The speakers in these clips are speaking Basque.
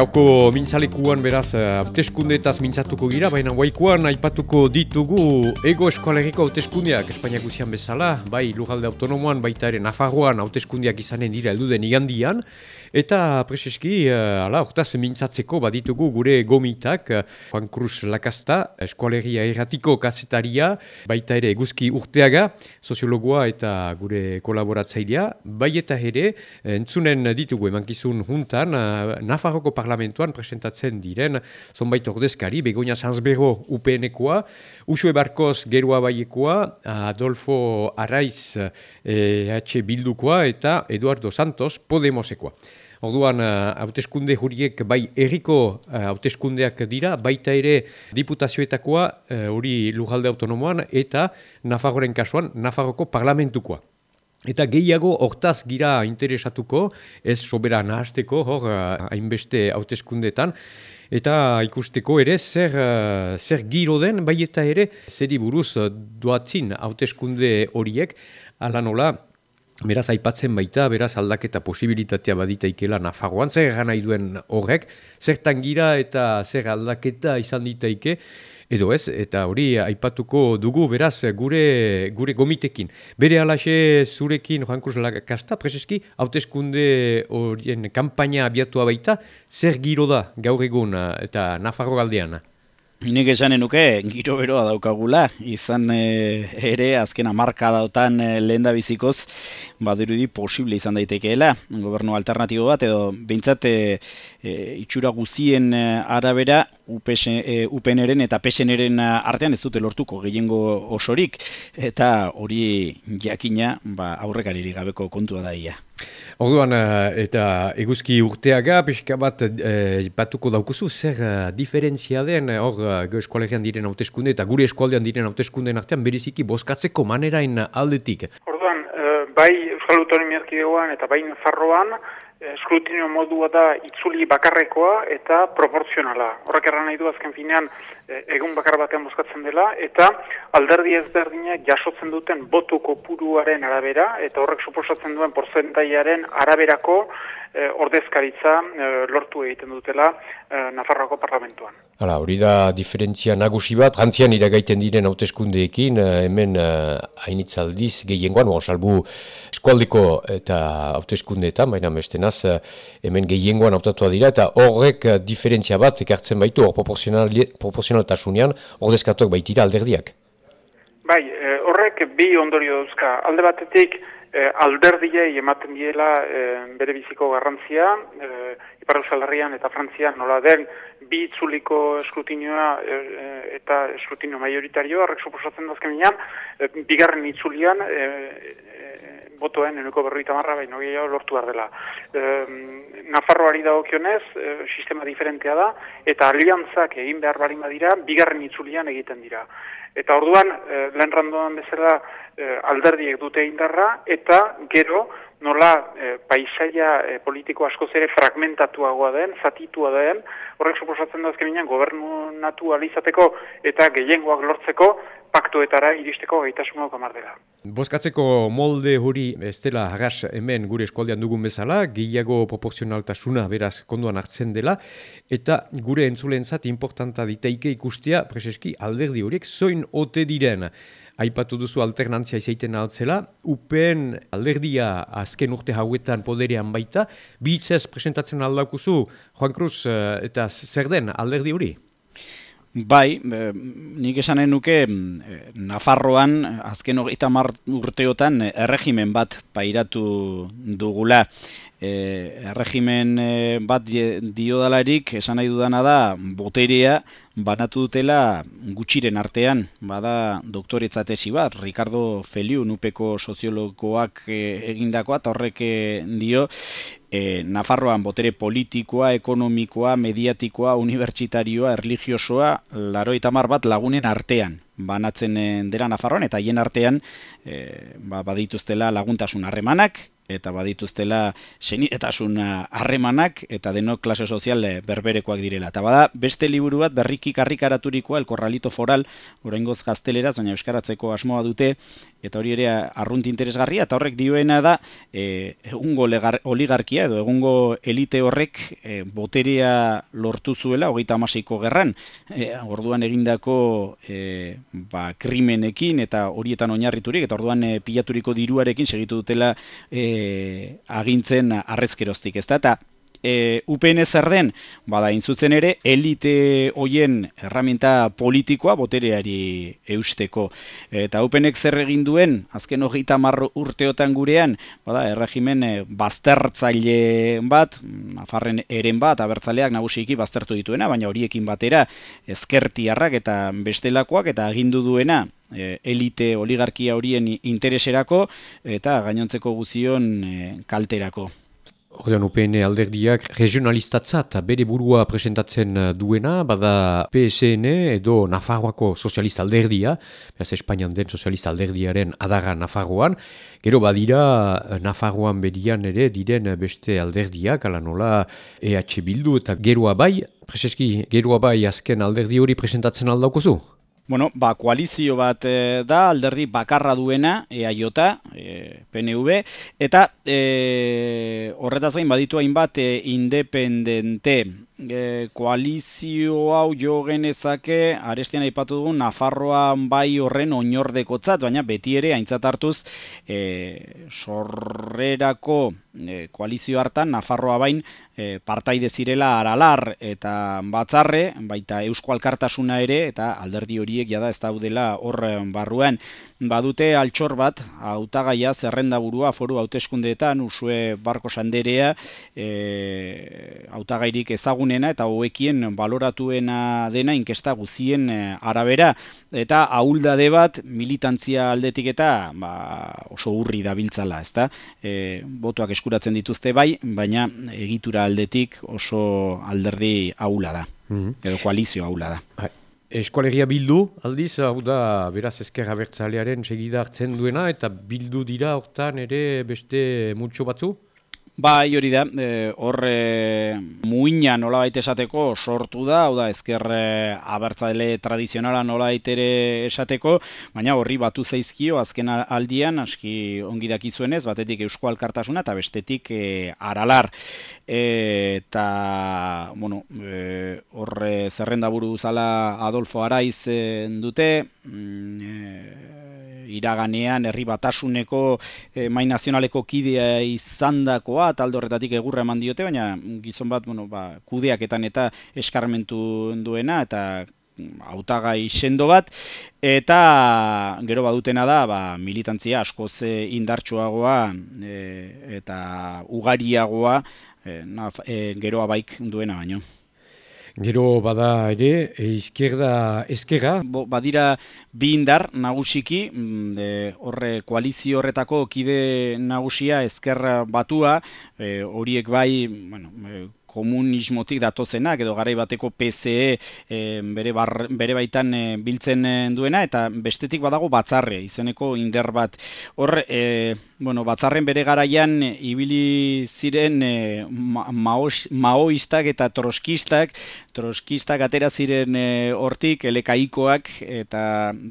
Gauko mintzalekuan beraz eh, hauteskundetaz mintzatuko gira, baina guaikoan aipatuko ditugu ego eskoalegiko hauteskundeak Espainiak guzian bezala, bai lugalde autonomoan, baita ere Nafarroan hauteskundeak izanen dira elduden igandian, eta preseski, uh, ala, hortaz mintzatzeko baditugu gure gomitak, uh, Juan Cruz Lakasta, eskualegia erratiko kasetaria, baita ere eguzki urteaga, soziologoa eta gure kolaboratzailea, bai eta ere, entzunen ditugu emankizun juntan, uh, Nafarroko parlamentuan presentatzen diren zonbait ordezkari, Begoña Sanzbero UPN-ekoa, Usue Barkoz Gerua Baiekoa, Adolfo Arraiz EH Bildukoa eta Eduardo Santos Podemosekoa. Orduan, hauteskunde horiek bai erriko hauteskundeak dira, baita ere diputazioetakoa hori uh, lujalde autonomoan eta Nafarroren kasuan Nafarroko parlamentukoa. Eta gehiago hortaz gira interesatuko, ez sobera nahazteko, hor, eh, hainbeste hauteskundetan, eta ikusteko ere zer, zer giro den, bai eta ere, zeri buruz doatzin hauteskunde horiek, ala nola, beraz aipatzen baita, beraz aldaketa posibilitatea baditaikela Nafarroan, zer gana iduen horrek, zertan gira eta zer aldaketa izan ditaike, edo ez, eta hori aipatuko dugu beraz gure gure gomitekin. Bere alaxe zurekin Juan Cruz Lakasta, preseski, hauteskunde horien kampaina abiatua baita, zer giro da gaur egun eta Nafarro galdean? Nik esanen nuke, giro beroa daukagula, izan e, ere azken amarka dautan e, lehen da bizikoz, badirudi posible izan daitekeela, gobernu alternatibo bat, edo behintzat e, e, itxura guzien arabera, UPN-eren eta PSN-eren artean ez dute lortuko gehiengo osorik, eta hori jakina ba, aurrekaririk gabeko kontua daia. Orduan, eh, eta eguzki urteaga, pixka bat e, batuko daukuzu, zer uh, diferentzia den, hor, uh, eskualean diren hauteskunde eta gure eskualdean diren hauteskunde artean beriziki bozkatzeko manerain aldetik. Orduan, bai Euskal Autonomia eta bai Farroan, eskrutinio modua da itzuli bakarrekoa eta proporzionala. Horrek erran nahi du azken finean e, egun bakar batean bozkatzen dela eta alderdi ezberdinak jasotzen duten botu kopuruaren arabera eta horrek suposatzen duen porzentaiaren araberako ordezkaritza e, lortu egiten dutela e, Nafarroako parlamentuan. Hala, hori da diferentzia nagusi bat, rantzian iragaiten diren hauteskundeekin, hemen hainitzaldiz gehiengoan, bon, salbu eskualdeko eta hauteskundeetan, baina mestenaz hemen gehiengoan hautatua dira, eta horrek diferentzia bat ekartzen baitu, hor proportzionaltasunean, ordezkatuak baitira alderdiak. Bai, horrek bi ondorio dauzka. Alde batetik, e, alderdiei ematen diela e, bere biziko garrantzia, e, Ipar Herrian eta Frantzian nola den bi itzuliko eskrutinioa e, eta eskrutinio majoritario, horrek suposatzen dazken e, bigarren itzulian e, e, botoen eneko berroita marra baino gehiago lortu behar dela. E, Nafarroari dagokionez, e, sistema diferentea da, eta aliantzak egin behar balima dira, bigarren itzulian egiten dira. Eta orduan, e, lehen randoan bezala, e, alderdiek dute indarra, eta gero, nola e, paisaia e, politiko asko zere fragmentatuagoa den, zatitua den, horrek suposatzen da azkenean gobernu natu alizateko eta gehiengoak lortzeko paktuetara iristeko gaitasun hau dela. Bozkatzeko molde hori ez dela hagas hemen gure eskualdean dugun bezala, gehiago proporzionaltasuna beraz konduan hartzen dela, eta gure entzulentzat importanta diteike ikustea, preseski alderdi horiek zoin ote diren aipatu duzu alternantzia izaiten altzela, upen alderdia azken urte hauetan poderean baita, bitzez presentatzen aldaukuzu, Juan Cruz, eh, eta zer den alderdi hori? Bai, nik esanen nuke Nafarroan azken hogeita urteotan erregimen bat pairatu dugula. E, erregimen bat diodalarik esan nahi dudana da boterea banatu dutela gutxiren artean, bada doktoretza tesi bat, Ricardo Feliu, nupeko soziologoak e, egindakoa, eta horrek e, dio, e, Nafarroan botere politikoa, ekonomikoa, mediatikoa, unibertsitarioa, erligiosoa, laro mar bat lagunen artean banatzen dela Nafarroan, eta hien artean e, ba, badituztela laguntasun harremanak, eta badituztela senitasun harremanak eta denok klase sozial berberekoak direla. Eta bada beste liburu bat berriki karrikaraturikoa El Corralito Foral, oraingoz gazteleraz, baina euskaratzeko asmoa dute eta hori ere arrunt interesgarria eta horrek dioena da e, egungo oligarkia edo egungo elite horrek e, boterea lortu zuela hogeita amaseiko gerran e, orduan egindako e, ba, krimenekin eta horietan oinarriturik eta orduan e, pilaturiko diruarekin segitu dutela e, agintzen arrezkeroztik ez da eta e, UPN zer den, bada intzutzen ere, elite hoien erraminta politikoa botereari eusteko. Eta UPNek zer egin duen, azken hogeita marro urteotan gurean, bada, erregimen e, baztertzaile bat, afarren eren bat, abertzaleak nagusiki baztertu dituena, baina horiekin batera ezkertiarrak eta bestelakoak eta agindu duena, e, elite oligarkia horien intereserako eta gainontzeko guzion e, kalterako. Ordean UPN alderdiak regionalistatzat bere burua presentatzen uh, duena, bada PSN edo Nafarroako sozialista alderdia, beraz Espainian den sozialista alderdiaren adaga Nafarroan, gero badira uh, Nafarroan bedian ere diren beste alderdiak, ala nola EH Bildu eta geroa bai, preseski geroa bai azken alderdi hori presentatzen aldaukozu? Bueno, ba, koalizio bat e, da, alderdi bakarra duena, EAJ, e, PNV, eta e, horretaz gain baditu hainbat e, independente e, koalizio hau jo genezake arestian aipatu dugu Nafarroa bai horren oinordekotzat, baina beti ere aintzat hartuz e, sorrerako e, koalizio hartan Nafarroa bain e, partaide zirela aralar eta batzarre, baita Eusko Alkartasuna ere eta alderdi horiek jada ez daudela hor barruan badute altxor bat hautagaia zerrenda burua foru hauteskundeetan usue barko sanderea e, hautagairik ezagunena eta hoekien baloratuena dena inkesta guzien e, arabera. Eta ahuldade bat militantzia aldetik eta ba, oso urri dabiltzala ezta? E, botuak eskuratzen dituzte bai baina egitura aldetik oso alderdi ahula da. Mm edo koalizio ahula da. Eskualegia bildu, aldiz, hau da, beraz ezkerra bertzalearen segida hartzen duena, eta bildu dira hortan ere beste multxo batzu? Bai, hori da, e, hor e, muina nola baita esateko sortu da, hau da, ezker e, abertzale tradizionala nola ere esateko, baina horri batu zaizkio azken aldian, aski ongi dakizuenez, batetik Eusko Alkartasuna eta bestetik e, Aralar. E, eta, bueno, e, hor e, zerrenda buru zala Adolfo Araiz e, dute, mm, e, iraganean herri batasuneko e, mai nazionaleko kidea izandakoa talde horretatik egurra eman diote baina gizon bat bueno ba kudeaketan eta eskarmentu duena eta hautagai sendo bat eta gero badutena da ba, militantzia askoz eh, indartsuagoa e, eta ugariagoa e, geroa baik duena baino. Gero bada ere, e, izkerda ezkera? badira bi indar nagusiki, mm, horre koalizio horretako kide nagusia ezkerra batua, e, horiek bai, bueno, e, komunismotik datozenak edo garai bateko PCE e, bere, bere baitan biltzen duena eta bestetik badago batzarre izeneko inder bat hor e, bueno, batzarren bere garaian ibili ziren e, maoistak eta troskistak troskistak atera ziren e, hortik elekaikoak eta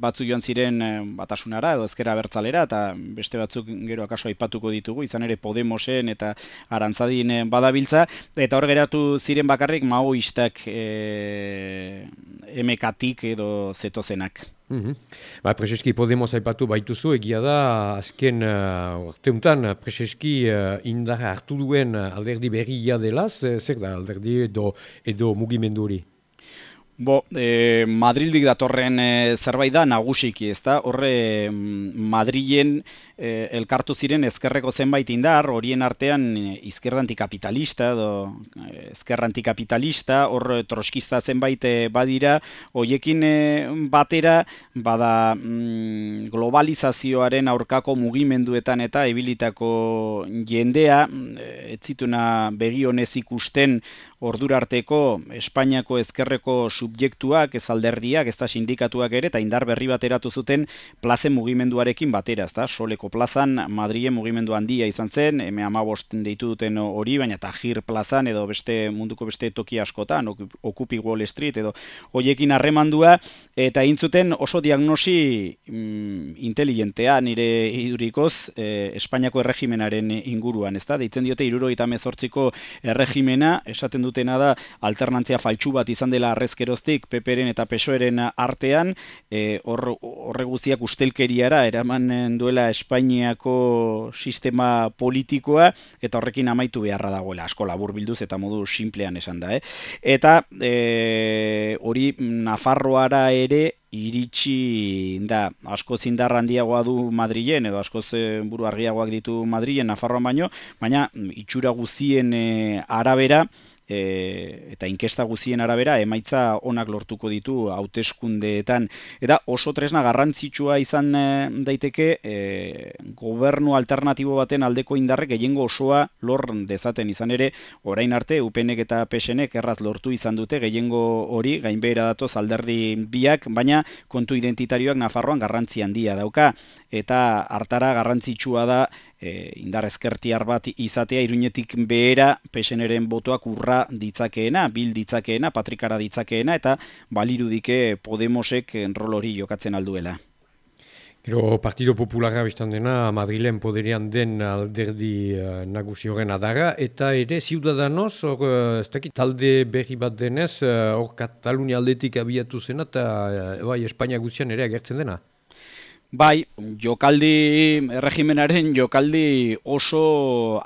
batzu joan ziren batasunara edo ezkera bertzalera eta beste batzuk gero akaso aipatuko ditugu izan ere Podemosen eta Arantzadin badabiltza eta hor geratu ziren bakarrik maoistak e, emekatik edo zetozenak. Mm -hmm. ba, Prezeski Podemos aipatu baituzu, egia da, azken uh, urteuntan, Prezeski uh, indar hartu duen alderdi berria dela, zer da alderdi edo, edo mugimendu hori? Bo, e, Madrildik datorren e, zerbait da nagusiki, ez da? Horre, mm, Madrilen e, elkartu ziren ezkerreko zenbait indar, horien artean e, izkerra antikapitalista, edo e, ezkerra antikapitalista, hor troskista zenbait badira, hoiekin batera, bada mm, globalizazioaren aurkako mugimenduetan eta ebilitako jendea, ez zituna begionez ikusten ordurarteko Espainiako ezkerreko subjektuak, ez alderdiak, ez da sindikatuak ere, eta indar berri bateratu zuten plazen mugimenduarekin batera, ez da, soleko plazan Madrien mugimendu handia izan zen, eme amabost deitu duten hori, baina Tajir plazan edo beste munduko beste toki askotan, okupi Wall Street edo hoiekin harremandua, eta intzuten oso diagnosi mm, inteligentea nire idurikoz eh, Espainiako erregimenaren inguruan, ez da, deitzen diote iruro eta mezortziko erregimena, esaten dutena da alternantzia faltsu bat izan dela arrezkeroztik, peperen eta pesoeren artean, e, horre guztiak ustelkeriara, eraman duela Espainiako sistema politikoa, eta horrekin amaitu beharra dagoela, asko labur bilduz eta modu simplean esan da, eh? Eta e, hori Nafarroara ere iritsi da asko zindar handiagoa du Madrilen edo asko buru argiagoak ditu Madrilen Nafarroan baino, baina itxura guztien e, arabera e, eta inkesta guzien arabera emaitza onak lortuko ditu hauteskundeetan. Eta oso tresna garrantzitsua izan e, daiteke e, gobernu alternatibo baten aldeko indarrek gehiengo osoa lor dezaten. Izan ere orain arte UPNek eta PSNek erraz lortu izan dute gehiengo hori gainbehera datoz alderdi biak baina kontu identitarioak Nafarroan garrantzi handia dauka. Eta hartara garrantzitsua da e, indar ezkertiar bat izatea iruñetik behera peseneren botoak urra ditzakeena, bil ditzakeena, patrikara ditzakeena eta balirudike Podemosek rol hori jokatzen alduela. Gero Partido Popularra biztan dena Madrilen poderian den alderdi uh, nagusi horren adara eta ere Ciudadanos hor uh, ez dakit talde berri bat denez uh, hor uh, Katalunia aldetik abiatu zena eta uh, bai Espainia guztian ere agertzen dena. Bai, jokaldi, erregimenaren jokaldi oso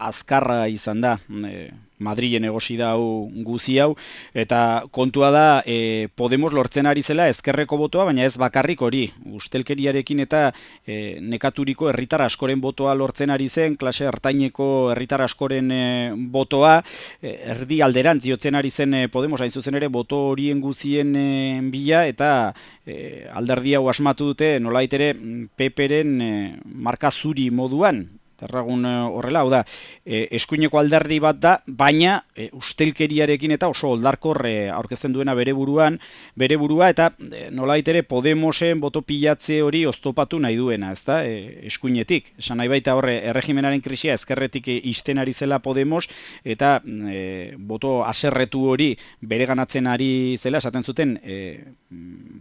azkarra izan da. E, Madrilen egosi da hau guzi hau eta kontua da e, Podemos lortzen ari zela ezkerreko botoa baina ez bakarrik hori. Ustelkeriarekin eta e, nekaturiko herritar askoren botoa lortzen ari zen klase hartaineko herritar askoren e, botoa. E, erdi alderantz jotzen ari zen e, Podemos hain zuzen ere boto horien guzien e, bila eta e, alderdi hau asmatu dute nolait ere peperen e, marka zuri moduan Erragun horrela, hau da, e, eskuineko alderdi bat da, baina e, ustelkeriarekin eta oso oldarkorre aurkezten duena bere buruan, bere burua eta e, nola ere Podemosen boto pilatze hori oztopatu nahi duena, ez da, eskuinetik. Esan nahi baita horre, erregimenaren krisia ezkerretik izten ari zela Podemos eta e, boto aserretu hori bere ganatzen ari zela, esaten zuten e,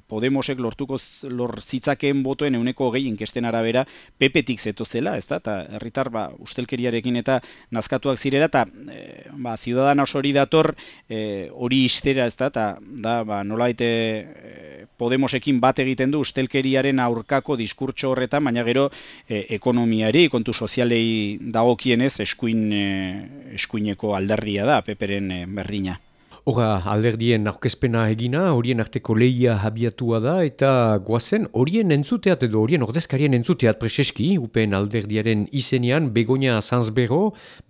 Podemosek lortuko lor zitzakeen botoen euneko gehi inkesten arabera pepetik zeto zela, ez da, eta herritar ba, ustelkeriarekin eta nazkatuak zirera eta e, ba, ciudadana hori dator e, hori istera ez da eta da ba, nola e, Podemosekin bat egiten du ustelkeriaren aurkako diskurtso horretan baina gero e, ekonomiari kontu sozialei dagokienez eskuin, e, eskuineko alderdia da peperen e, berdina. Hora, alderdien aurkezpena egina, horien arteko lehia habiatua da, eta guazen horien entzuteat edo horien ordezkarien entzuteat preseski, upen alderdiaren izenean, begonia zanzbero,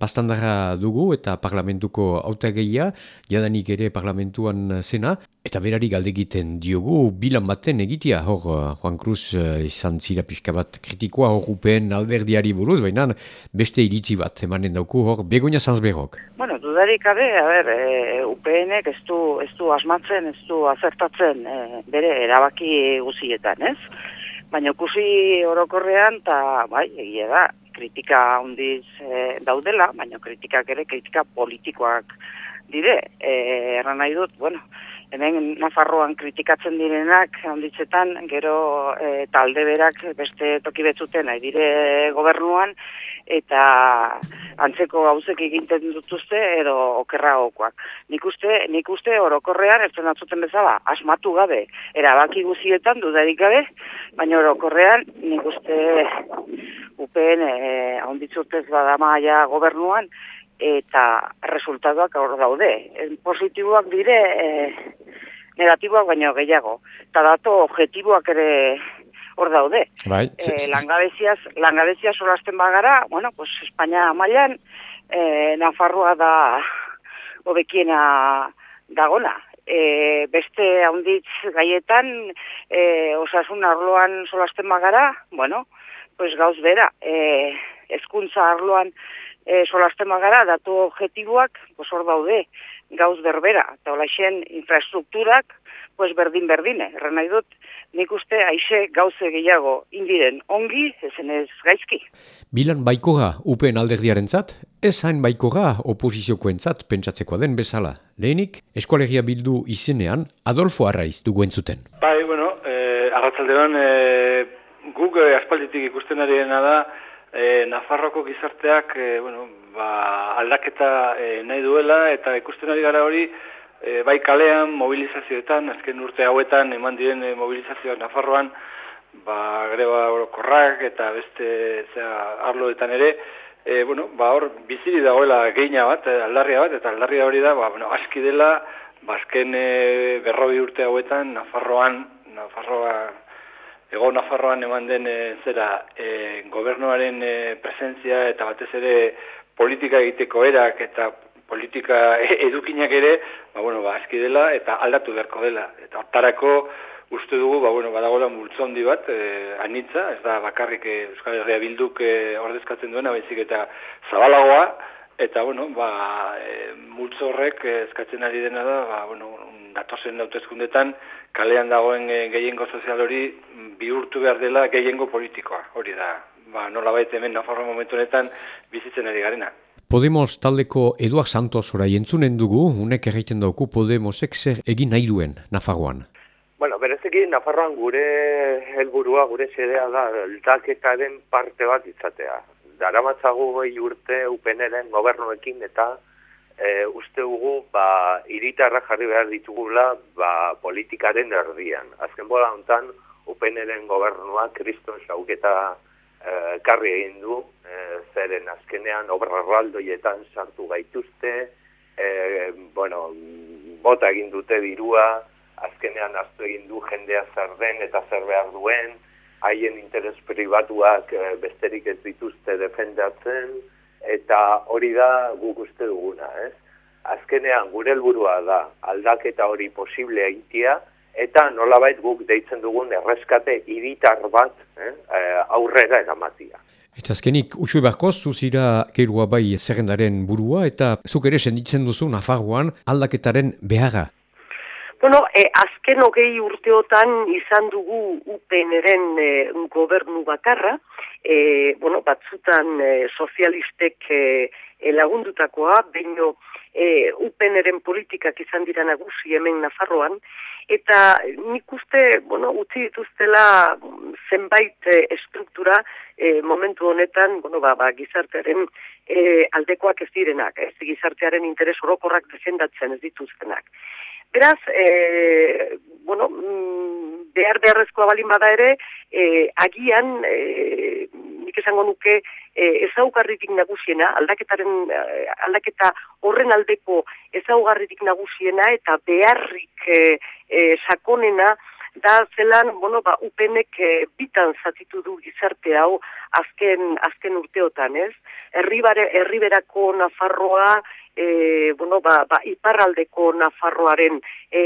bastandara dugu eta parlamentuko autageia, jadanik ere parlamentuan zena, eta berari galdegiten diogu, bilan baten egitea, hor, Juan Cruz eh, izan zira pixka bat kritikoa, hor upen alderdiari buruz, baina beste iritzi bat emanen dauku, hor, begonia zanzberok. Bueno, dudarik abe, a ber, e, UPNek ez du, ez du asmatzen, ez du azertatzen e, bere erabaki guzietan, ez? Baina ikusi orokorrean, eta bai, egia da, kritika handiz e, daudela, baina kritikak ere kritika politikoak dire. E, erran nahi dut, bueno, hemen Nafarroan kritikatzen direnak handitzetan, gero e, talde berak beste toki betzuten nahi dire gobernuan, eta antzeko gauzek eginten dutuzte edo okerra okoak. Nik uste, nik uste orokorrean, ez atzuten bezala, asmatu gabe, erabaki guzietan dudarik gabe, baina orokorrean nik uste UPN eh, ahonditzurtez badama ja gobernuan, eta resultatuak aur daude. positiboak dire, eh, negatiboak baino gehiago. Eta dato objetiboak ere hor daude. Bai, e, langabeziaz, langabezia solasten bagara, bueno, pues Espainia mailan e, Nafarroa da hobekiena dagona. E, beste haunditz gaietan, e, osasun arloan solasten bagara, bueno, pues gauz bera, e, ezkuntza arloan e, solasten bagara, datu objetiboak, pues hor daude. gauz berbera, eta hola infrastrukturak, pues berdin berdine, erran nahi dut, nik uste aixe gauze gehiago indiren ongi, ezen ez gaizki. Bilan baikoga upen alderdiaren zat, ez hain baikoga oposiziokoen zat pentsatzeko den bezala. Lehenik, eskualegia bildu izenean Adolfo Arraiz dugu entzuten. Bai, bueno, eh, arratzaldean, eh, guk eh, aspalditik ikusten ari da, eh, Nafarroko gizarteak eh, bueno, ba, aldaketa eh, nahi duela, eta ikusten ari gara hori, e, bai kalean, mobilizazioetan, azken urte hauetan eman diren e, mobilizazioak Nafarroan, ba, greba orokorrak eta beste zera, arloetan ere, e, bueno, ba, hor biziri dagoela geina bat, e, aldarria bat, eta aldarria hori da, ba, bueno, aski dela, bazken ba, e, berrobi urte hauetan, Nafarroan, Nafarroa, Ego Nafarroan eman den e, zera e, gobernuaren e, presentzia eta batez ere politika egiteko erak eta politika edukinak ere, ba, bueno, ba, aski dela eta aldatu beharko dela. Eta hortarako uste dugu, ba, bueno, badagoela multzondi bat, e, anitza, ez da bakarrik e, Euskal Herria Bilduk e, ordezkatzen duena, baizik eta zabalagoa, eta, bueno, ba, e, multzo horrek eskatzen ari dena da, ba, bueno, datozen dautezkundetan, kalean dagoen e, gehiengo sozial hori bihurtu behar dela gehiengo politikoa, hori da, ba, nola baita hemen, nafarro momentu honetan, bizitzen ari garena. Podemos taldeko Eduard Santos orai entzunen dugu, unek egiten dauku Podemosek zer egin nahi duen Nafarroan. Bueno, berezeki Nafarroan gure helburua gure xedea da, aldaketaren parte bat izatea. Daramatzagu bai urte upeneren gobernuekin eta e, uste dugu ba, iritarra jarri behar ditugula ba, politikaren erdian. Azken bola hontan upeneren gobernua kriston xauketa e, karri egin du, e, zeren azkenean obrarraldoietan sartu gaituzte, e, bueno, bota egin dute dirua, azkenean aztu egin du jendea zer den eta zer behar duen, haien interes pribatuak e, besterik ez dituzte defendatzen, eta hori da guk uste duguna, ez? Azkenean gure helburua da aldaketa hori posible egitea, eta nolabait guk deitzen dugun erreskate iritar bat eh, eh, aurrera eramatia. Eta azkenik, usue beharko, zuzira gerua bai zerrendaren burua, eta zuk ere senditzen duzu Nafarroan aldaketaren beharra. Bueno, e, azken hogei urteotan izan dugu UPN-eren e, gobernu bakarra, e, bueno, batzutan e, sozialistek e, lagundutakoa, baino e, UPN-eren politikak izan dira nagusi hemen Nafarroan, eta nik uste, bueno, utzi dituztela zenbait e, estruktura e, momentu honetan, bueno, ba, ba, gizartearen e, aldekoak ez direnak, ez gizartearen interes orokorrak defendatzen ez dituztenak. Beraz, e, bueno, mm, behar beharrezkoa balin bada ere, e, agian, e, nik esango nuke, e, ezaugarritik nagusiena, aldaketaren, aldaketa horren aldeko ezaugarritik nagusiena, eta beharrik e, e, sakonena da zelan, bueno, ba, upenek e, bitan zatitu du gizarte hau azken, azken urteotan, ez? Herribare, herriberako Nafarroa, e, bueno, ba, ba, iparraldeko Nafarroaren e,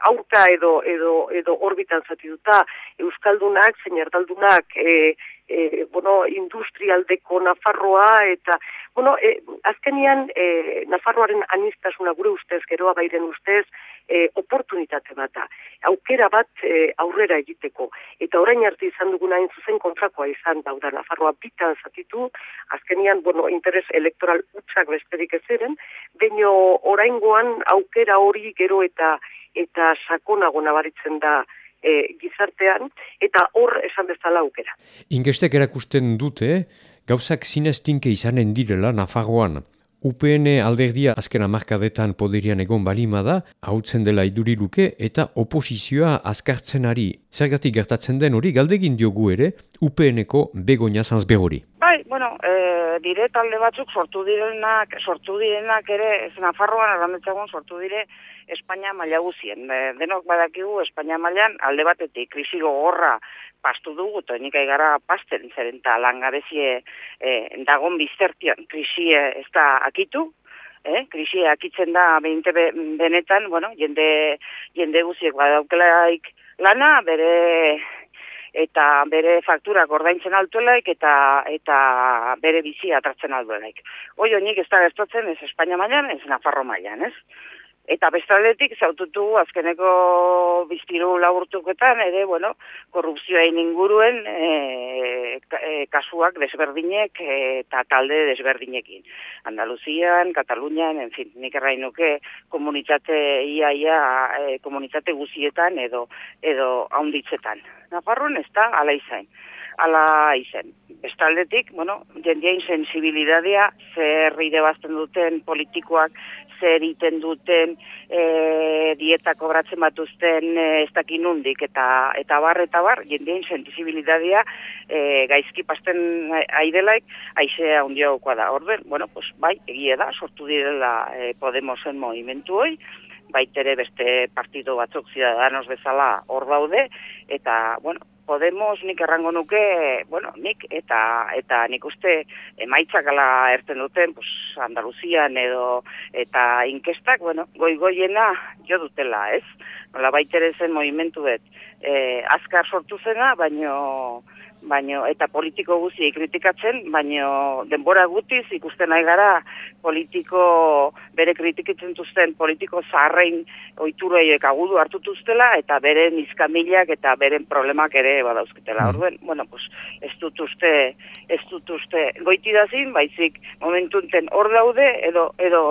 aurka edo edo edo orbitan zatituta euskaldunak zein erdaldunak e, e, bueno, industrialdeko Nafarroa eta bueno, e, azkenian e, Nafarroaren anistasuna gure ustez geroa bairen ustez e, oportunitate bata, aukera bat e, aurrera egiteko. Eta orain arte izan duguna hain zuzen kontrakoa izan dauda Nafarroa bitan zatitu, azkenian, bueno, interes elektoral utxak besterik ez eren, baino oraingoan aukera hori gero eta eta sakonago nabaritzen da e, gizartean, eta hor esan bezala aukera. Ingestek erakusten dute, gauzak zineztinke izanen direla Nafarroan. UPN alderdia azken amarkadetan poderian egon balima da, hautzen dela iduriluke eta oposizioa azkartzen ari. Zergatik gertatzen den hori, galdegin diogu ere, UPNeko begonia zanzbegori. Bai, bueno, e, dire talde batzuk sortu direnak, sortu direnak ere, ez Nafarroan arrandetzagun sortu dire Espainia maila guzien. E, denok badakigu Espainia mailan alde batetik krisi gogorra pastu dugu, eta nik gara pasten zeren eta langabezie e, dagon biztertian krisie ez da akitu, eh? krisie akitzen da behinte benetan, bueno, jende, jende guziek badaukelaik lana, bere eta bere fakturak ordaintzen altuelaik eta eta bere bizi atratzen altuelaik. Hoi honik ez da gertatzen ez Espainia mailan, ez Nafarro mailan, ez? Eta bestaldetik zaututu azkeneko biztiru laburtuketan ere, bueno, korrupzioa inguruen e, e, kasuak desberdinek eta talde desberdinekin. Andaluzian, Katalunian, en fin, nik errainuke komunitate iaia, e, komunitate guzietan edo edo haunditzetan. Nafarroan ez da, ala izain. Ala izen. Bestaldetik, bueno, jendeain sensibilidadea, zer idebazten duten politikoak, zer iten duten e, dieta kobratzen batuzten e, ez dakin nundik eta eta bar eta bar jendeen sensibilitatea e, gaizki pasten aidelaik aizea handia da. Orden, bueno, pues bai, egia da, sortu direla e, Podemosen movimentu hoi, baitere beste partido batzuk ciudadanos bezala hor daude eta bueno, Podemos nik errango nuke, bueno, nik eta eta nik uste emaitzak ala erten duten, pues Andaluzian edo eta inkestak, bueno, goi-goiena jo dutela, ez? Nola baitere zen movimentuet, eh, azkar sortu zena, baino baino eta politiko guzti kritikatzen, baino denbora gutiz ikusten nahi gara politiko bere kritikitzen duzten politiko zaharrein oituroiek agudu hartutuztela eta beren izkamilak eta beren problemak ere badauzketela. Mm. Orduen, bueno, pues, ez dut uste, ez dut uste goitidazin, baizik momentu enten hor daude edo, edo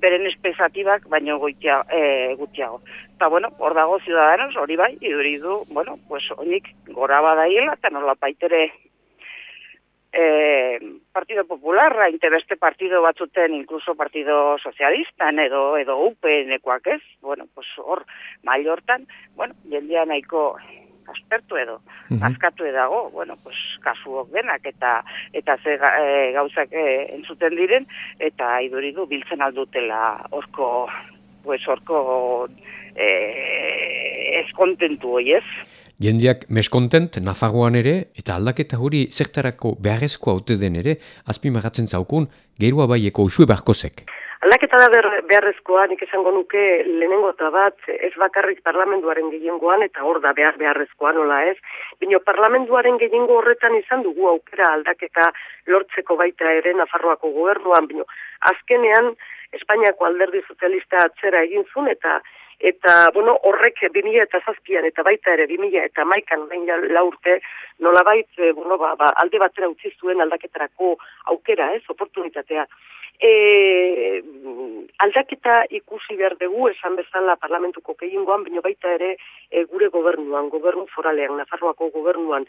beren espezatibak baino goitia e, gutiago. Eta, bueno, hor dago ciudadanos, hori bai, iduridu, bueno, pues, onik gora badaiela, eta nola baitere e, Partido Popular, interbeste partido batzuten, incluso Partido Socialista, edo, edo UPN-ekoak ez, bueno, pues, hor, mailortan, bueno, jendia nahiko aspertu edo, uh askatu edago, bueno, pues, kasuok denak, eta eta ze e, gauzak e, entzuten diren, eta iduridu biltzen aldutela orko, pues, orko eh, eskontentu hoi ez. Jendiak meskontent nafagoan ere, eta aldaketa hori zertarako beharrezko haute den ere, azpimagatzen zaukun, gerua baieko usue barkozek. Aldaketa da beharrezkoa, nik esango nuke lehenengo eta bat, ez bakarrik parlamentuaren gehiengoan, eta hor da behar beharrezkoa nola ez, bino parlamentuaren gehiengo horretan izan dugu aukera aldaketa lortzeko baita ere Nafarroako gobernuan, bino azkenean Espainiako alderdi sozialista atzera egin zuen, eta eta bueno, horrek 2000 eta zazpian eta baita ere 2000 eta maikan bain laurte nola bait, e, bueno, ba, ba, alde batera utzi zuen aldaketarako aukera, ez, oportunitatea. E, aldaketa ikusi behar dugu, esan bezala parlamentuko kegingoan, baina baita ere e, gure gobernuan, gobernu foralean, Nafarroako gobernuan.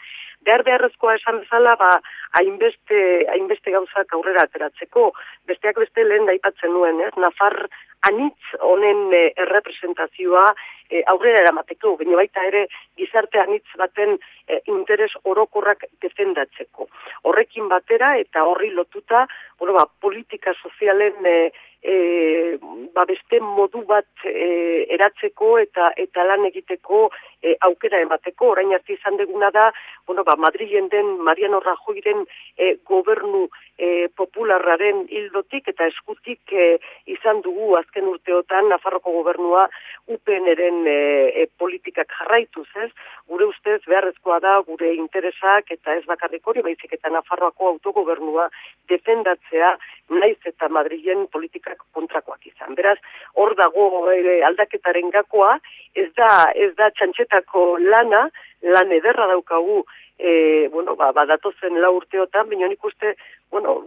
Behar beharrezkoa esan bezala, ba, hainbeste, hainbeste gauzak aurrera ateratzeko, besteak beste lehen daipatzen nuen, ez? Nafar anitz honen e, errepresentazioa e, aurrera eramateko, baina baita ere gizarte anitz baten e, interes orokorrak defendatzeko. Horrekin batera eta horri lotuta, bueno, ba, politika sozialen e, e, ba beste modu bat e, eratzeko eta eta lan egiteko e, aukera emateko orain arte izan deguna da bueno ba Madrilen den Mariano Rajoyren e, gobernu e, popularraren hildotik eta eskutik e, izan dugu azken urteotan Nafarroko gobernua UPNren e, e, politikak jarraituz, ez? Gure ustez beharrezkoa da gure interesak eta ez bakarrik hori baizik eta Nafarroako autogobernua defendatzea naiz eta Madrilen politikak kontrakoak izan. Beraz, hor dago e, aldaketaren gakoa, ez da ez da txantxetako lana, lan ederra daukagu e, bueno, ba, ba datozen la urteotan, baina nik uste, bueno,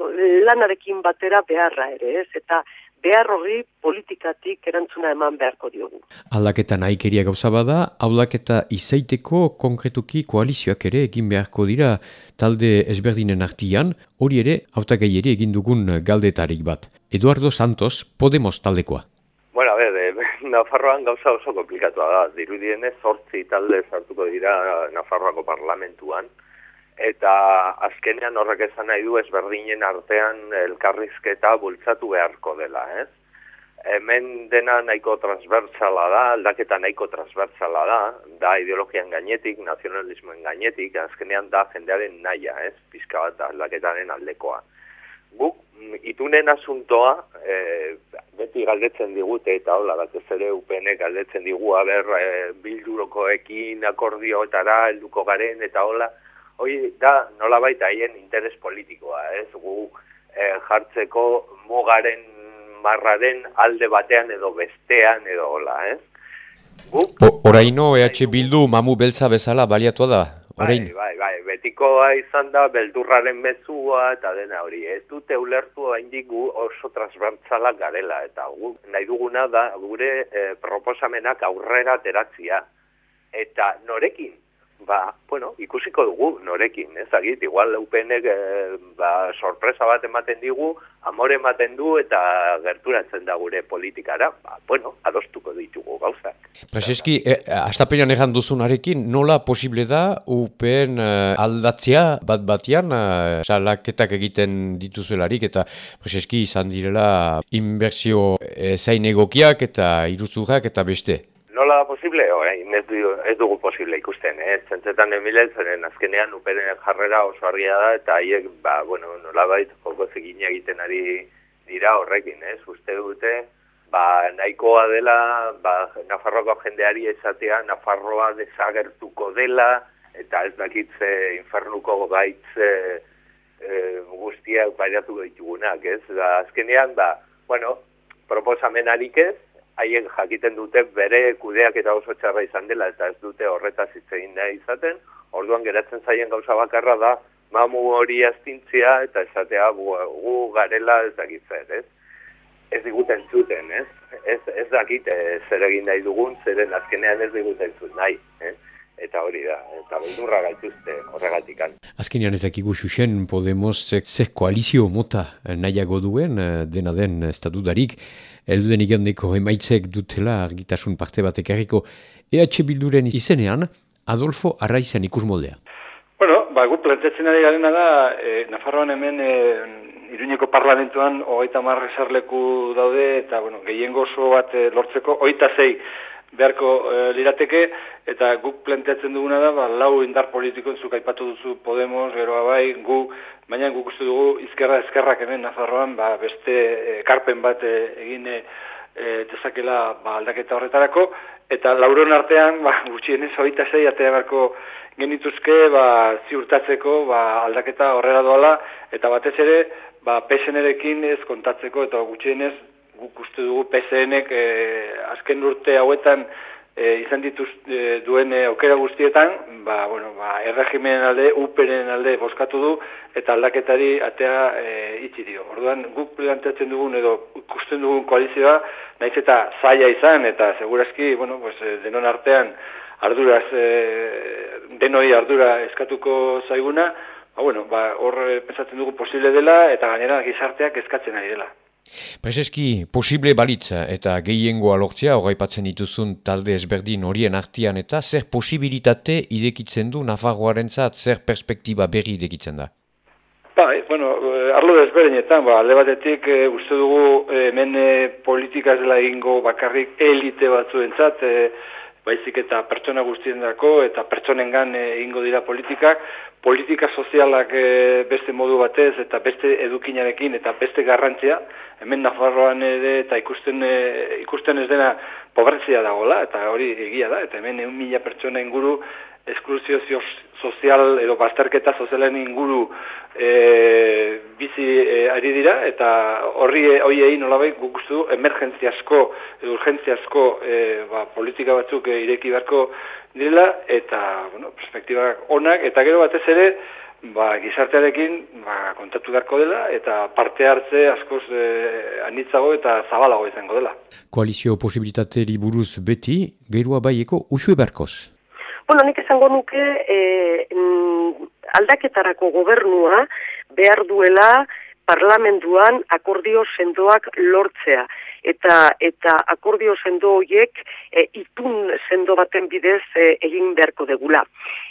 lanarekin batera beharra ere, ez? Eta behar horri politikatik erantzuna eman beharko diogu. Aldaketa nahi keria gauza bada, aldaketa izaiteko konkretuki koalizioak ere egin beharko dira talde ezberdinen artian, hori ere, autagai ere egin dugun galdetarik bat. Eduardo Santos, Podemos taldekoa. Bueno, a ver, eh, Nafarroan gauza oso komplikatua da. Dirudienez, sortzi talde sartuko dira Nafarroako parlamentuan. Eta azkenean horrek esan nahi du ezberdinen artean elkarrizketa bultzatu beharko dela, ez? Hemen dena nahiko transversala da, aldaketa nahiko transversala da, da ideologian gainetik, nazionalismoen gainetik, azkenean da jendearen naia, ez? Pizka bat aldaketaren aldekoa. Guk mm, itunen asuntoa, e, beti galdetzen digute, eta hola, bat ez ere UPN galdetzen digu, haber, e, bildurokoekin akordioetara, helduko garen, eta hola, hoi da, nola baita haien interes politikoa, ez, gu e, jartzeko mugaren marraren alde batean edo bestean edo hola, ez. Oraino EH Bildu mamu beltza bezala baliatu da, orain. Bai, bai, bai, betikoa izan da, beldurraren mezua eta dena hori. Ez dute ulertu hain digu oso transbantzala garela, eta gu, nahi duguna da, gure eh, proposamenak aurrera teratzia. Eta norekin, ba, bueno, ikusiko dugu norekin, ez agit, igual UPNek e, ba, sorpresa bat ematen digu, amore ematen du eta gerturatzen da gure politikara, ba, bueno, adostuko ditugu gauzak. Prezeski, e, astapenean egan duzunarekin, nola posible da UPN e, aldatzea bat batian e, salaketak egiten dituzuelarik eta Prezeski izan direla inbertsio e, zain egokiak eta iruzurrak eta beste? Nola da posible? Orain, ez, du, ez dugu posible ikusten, eh? Zentzetan emilen, zeren azkenean uperen jarrera oso argia da, eta haiek, ba, bueno, nola bait, joko zegin egiten ari dira horrekin, ez? Uste dute, ba, nahikoa dela, ba, Nafarroako jendeari esatea, Nafarroa desagertuko dela, eta ez dakitze infernuko gaitz e, guztiak baiatu ditugunak, ez? Ba, azkenean, ba, bueno, proposamenarik ez, haien jakiten dute bere kudeak eta oso txarra izan dela eta ez dute horretaz hitz egin da izaten, orduan geratzen zaien gauza bakarra da, mamu hori astintzia eta esatea gu, gu garela ez dakitzen, ez? Ez diguten zuten, ez? Ez, ez dakit eh, zer egin nahi dugun, zeren azkenean ez diguten zut nahi, ez? Eta hori da, eta beldurra gaituzte horregatik. Azkenean ez dakigu xuxen Podemos ze koalizio mota nahiago duen eh, dena den estatudarik, elduden igandeko emaitzek dutela argitasun parte batek erriko EH Bilduren izenean Adolfo Arraizen ikus moldea. Bueno, ba, gu plantetzen ari garena da, e, Nafarroan hemen e, Iruñeko parlamentuan hogeita marre sarleku daude, eta bueno, gehiengo oso bat e, lortzeko, hogeita zei beharko e, lirateke, eta guk planteatzen duguna da, ba, lau indar politiko zuk aipatu duzu Podemos, gero bai, gu, baina guk uste dugu izkerra eskerrak hemen Nafarroan, ba, beste e, karpen bat e, egin e, dezakela ba, aldaketa horretarako, eta lauron artean, ba, gutxienez, hogeita zei, atea beharko genituzke, ba, ziurtatzeko, ba, aldaketa horrela doala, eta batez ere, ba, PSN-erekin ez kontatzeko, eta gutxienez, guk uste dugu PSN-ek e, azken urte hauetan e, izan dituz e, duen e, aukera guztietan, ba, bueno, ba, erregimen alde, uperen alde boskatu du, eta aldaketari atea e, itxi dio. Orduan, guk planteatzen dugun edo ikusten dugun koalizioa, naiz eta zaila izan, eta segurazki, bueno, pues, denon artean, arduraz, e, denoi ardura eskatuko zaiguna, ba, bueno, ba, hor pensatzen dugu posible dela, eta gainera gizarteak eskatzen ari dela. Prezeski, posible balitza eta gehiengoa lortzea horreipatzen dituzun talde ezberdin horien artian eta zer posibilitate idekitzen du Nafarroaren zat, zer perspektiba berri idekitzen da? Ba, e, bueno, eh, arlo ezberdinetan, ba, alde batetik e, uste dugu e, hemen e, politika ez dela egingo bakarrik elite batzuentzat, e, baizik eta pertsona guztien dako, eta pertsonengan eh, egingo dira politikak, politika sozialak e, beste modu batez, eta beste edukinarekin, eta beste garrantzia, hemen Nafarroan ere, eta ikusten, e, ikusten ez dena pobrezia dagoela, eta hori egia da, eta hemen egun mila pertsona inguru eskluzio sozial edo bazterketa sozialen inguru e, bizi e, ari dira eta horri hoiei nolabait guk emergentziasko edo urgentziasko e, ba, politika batzuk e, ireki beharko direla eta bueno, perspektibak onak eta gero batez ere ba, gizartearekin ba, kontatu beharko dela eta parte hartze askoz e, anitzago eta zabalago izango dela. Koalizio posibilitate buruz beti, gerua baieko usue beharkoz? Bueno, nik esango nuke e, aldaketarako gobernua behar duela parlamentuan akordio sendoak lortzea eta eta akordio sendo hoiek e, itun sendo baten bidez e, egin beharko degula.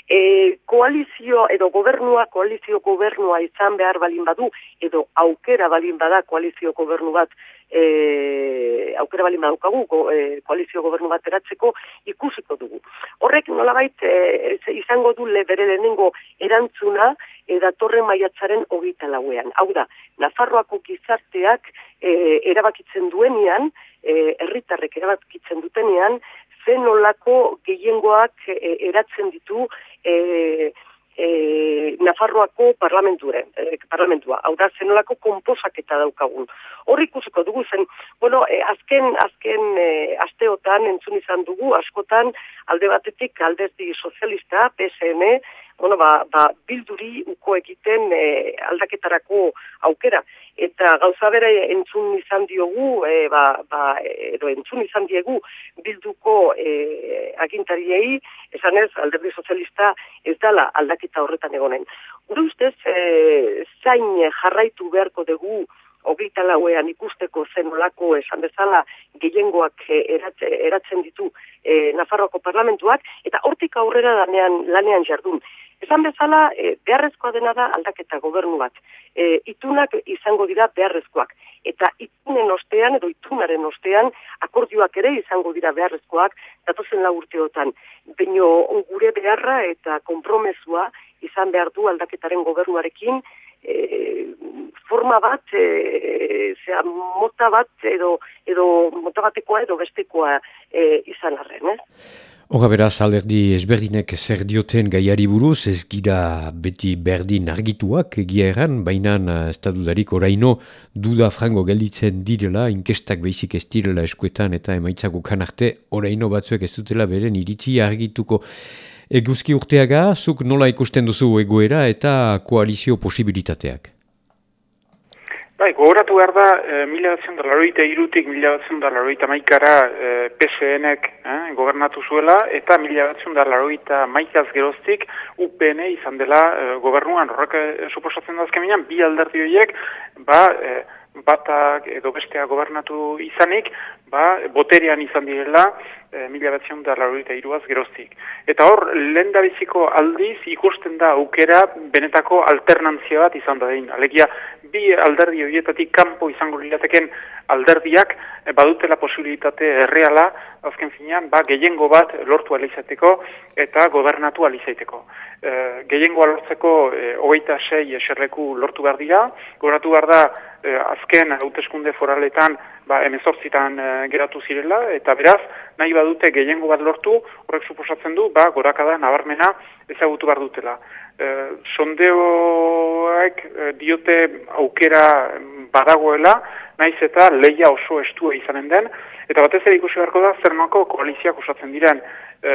E, koalizio edo gobernua koalizio gobernua izan behar balin badu edo aukera balin bada koalizio gobernu bat e, aukera bali madaukagu e, koalizio gobernu bat eratzeko ikusiko dugu. Horrek nolabait e, izango du le bere lehenengo erantzuna e, datorren maiatzaren hogeita lauean. Hau da, Nafarroako gizarteak e, erabakitzen duenean, e, herritarrek erabakitzen dutenean, zen olako gehiengoak e, eratzen ditu e, e, Nafarroako parlamenture, e, parlamentua. Hau da, zenolako komposaketa daukagun. Hor ikusiko dugu zen, bueno, e, azken, azken e, asteotan entzun izan dugu, askotan alde batetik aldezdi sozialista, PSN, bueno, ba, ba, bilduri uko egiten e, aldaketarako aukera. Eta gauza bere entzun izan diogu, e, ba, ba, edo entzun izan diegu bilduko e, agintariei, esan ez, alderdi sozialista ez dala aldaketa horretan egonen. Gure ustez, e, zain jarraitu beharko dugu hogeita lauean ikusteko zen olako esan bezala gehiengoak eratzen ditu e, Nafarroako parlamentuak, eta hortik aurrera lanean, lanean jardun. Esan bezala, e, beharrezkoa dena da aldaketa gobernu bat. E, itunak izango dira beharrezkoak. Eta itunen ostean, edo itunaren ostean, akordioak ere izango dira beharrezkoak, datozen la urteotan. Baina gure beharra eta kompromesua izan behar du aldaketaren gobernuarekin, e, forma bat, e, zera, mota bat, edo, edo mota batekoa edo bestekoa e, izan arren, eh? Hora beraz, alderdi ezberdinek zer dioten gaiari buruz, ez gira beti berdin argituak egia eran, baina eh, estadudarik oraino duda frango gelditzen direla, inkestak behizik ez direla eskuetan eta emaitzako kanarte, oraino batzuek ez dutela beren iritzi argituko. Eguzki urteaga, zuk nola ikusten duzu egoera eta koalizio posibilitateak? Bai, gogoratu behar da, e, mila batzen da laroita irutik, mila batzen da laroita maikara e, PSN-ek eh, gobernatu zuela, eta mila batzen da laroita maikaz geroztik UPN izan dela e, gobernuan. Horrek e, suposatzen da azkeminan, bi alderdi horiek, ba, e, batak edo bestea gobernatu izanik, ba, boterean izan direla, e, mila batzion da laurita iruaz geroztik. Eta hor, lehen biziko aldiz ikusten da aukera benetako alternantzia bat izan da dein. Alegia, bi alderdi horietatik kanpo izango lirateken alderdiak e, badutela posibilitate erreala, azken finean, ba, gehiengo bat lortu alizateko eta gobernatu alizaiteko. E, gehiengo lortzeko e, hogeita sei eserleku lortu behar dira, gobernatu behar da e, azken hauteskunde foraletan ba, emezortzitan e, geratu zirela, eta beraz, nahi badute gehiengo bat lortu, horrek suposatzen du, ba, gorakada nabarmena ezagutu behar dutela. E, sondeoek e, diote aukera badagoela, naiz eta leia oso estua izanen den, eta batez ere ikusi beharko da, zer koaliziak osatzen diren. E,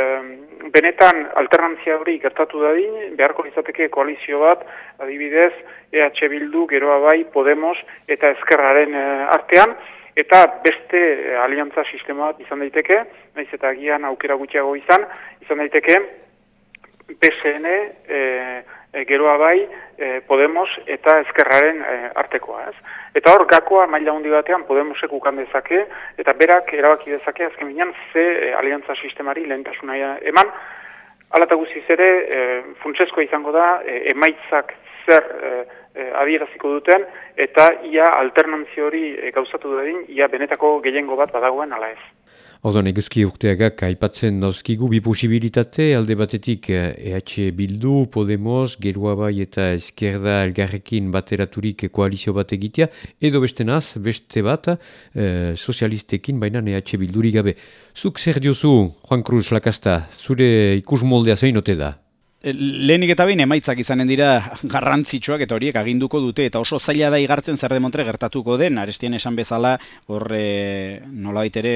benetan alternantzia hori gertatu dadin, beharko izateke koalizio bat, adibidez, EH Bildu, Geroa Bai, Podemos eta Ezkerraren e, artean, eta beste eh, aliantza sistema bat izan daiteke, naiz eta agian aukera gutxiago izan, izan daiteke PSN, e, e, geroa bai, e, Podemos eta Ezkerraren e, artekoa. Ez? Eta hor, gakoa maila hundi batean Podemosek ukan dezake, eta berak erabaki dezake, azken binean, ze aliantza sistemari lehentasuna eman, Alata guziz ere, e, funtsesko izango da, e, emaitzak zer e, e, adieraziko duten, eta ia alternantzio hori e, gauzatu dudin, ia benetako gehiengo bat badagoen ala ez. Ordo, neguzki urteagak aipatzen dauzkigu bi posibilitate, alde batetik EH Bildu, Podemos, Gerua Bai eta Eskerda elgarrekin bateraturik koalizio bat egitea, edo beste naz, beste bat, e, sozialistekin, baina EH Bilduri gabe. Zuk zer diozu, Juan Cruz Lakasta, zure ikus moldea zein ote da? Lehenik eta behin emaitzak izanen dira garrantzitsuak eta horiek aginduko dute eta oso zaila da igartzen zer demontre gertatuko den, arestien esan bezala hor e, nolabait ere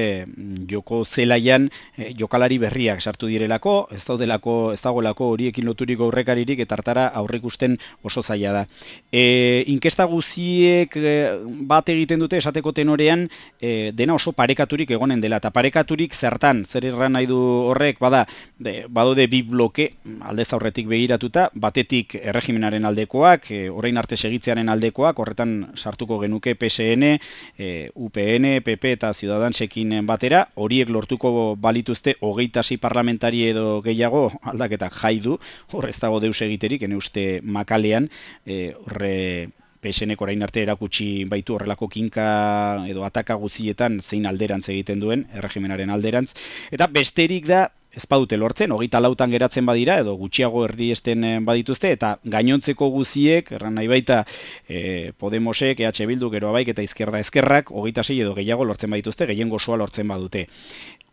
joko zelaian e, jokalari berriak sartu direlako, ez daudelako ez dagoelako horiekin loturik aurrekaririk eta hartara aurrikusten oso zaila da. E, inkesta guziek e, bat egiten dute esateko tenorean e, dena oso parekaturik egonen dela. Eta parekaturik zertan, zer irran nahi du horrek, bada, de, badode bi bloke, aldez aurretik begiratuta, batetik erregimenaren aldekoak, e, orain arte segitzearen aldekoak, horretan sartuko genuke PSN, e, UPN, PP eta Ciudadansekin batera, horiek lortuko balituzte hogeita parlamentari edo gehiago aldaketak jaidu, hor ez dago deus egiterik, ene uste makalean, e, horre PSNek orain arte erakutsi baitu horrelako kinka edo ataka guzietan zein alderantz egiten duen, erregimenaren alderantz. Eta besterik da, ez badute lortzen, hogeita lautan geratzen badira, edo gutxiago erdi esten eh, badituzte, eta gainontzeko guziek, erran nahi baita, e, Podemosek, EH Bildu, gero abaik eta izkerda ezkerrak, hogeita sei edo gehiago lortzen badituzte, gehien gozoa lortzen badute.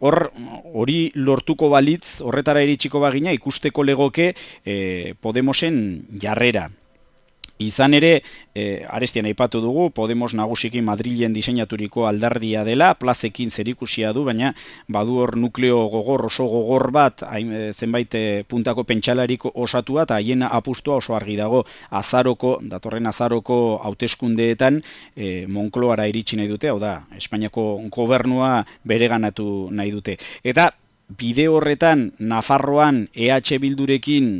Hor, hori lortuko balitz, horretara iritsiko bagina, ikusteko legoke e, Podemosen jarrera. Izan ere, e, arestian aipatu dugu, Podemos nagusiki Madrilen diseinaturiko aldardia dela, plazekin zerikusia du, baina badu hor nukleo gogor, oso gogor bat, hain, eh, zenbait puntako pentsalariko osatua, eta haien apustua oso argi dago azaroko, datorren azaroko hauteskundeetan e, Monkloara iritsi nahi dute, hau da, Espainiako gobernua bereganatu nahi dute. Eta bide horretan Nafarroan EH Bildurekin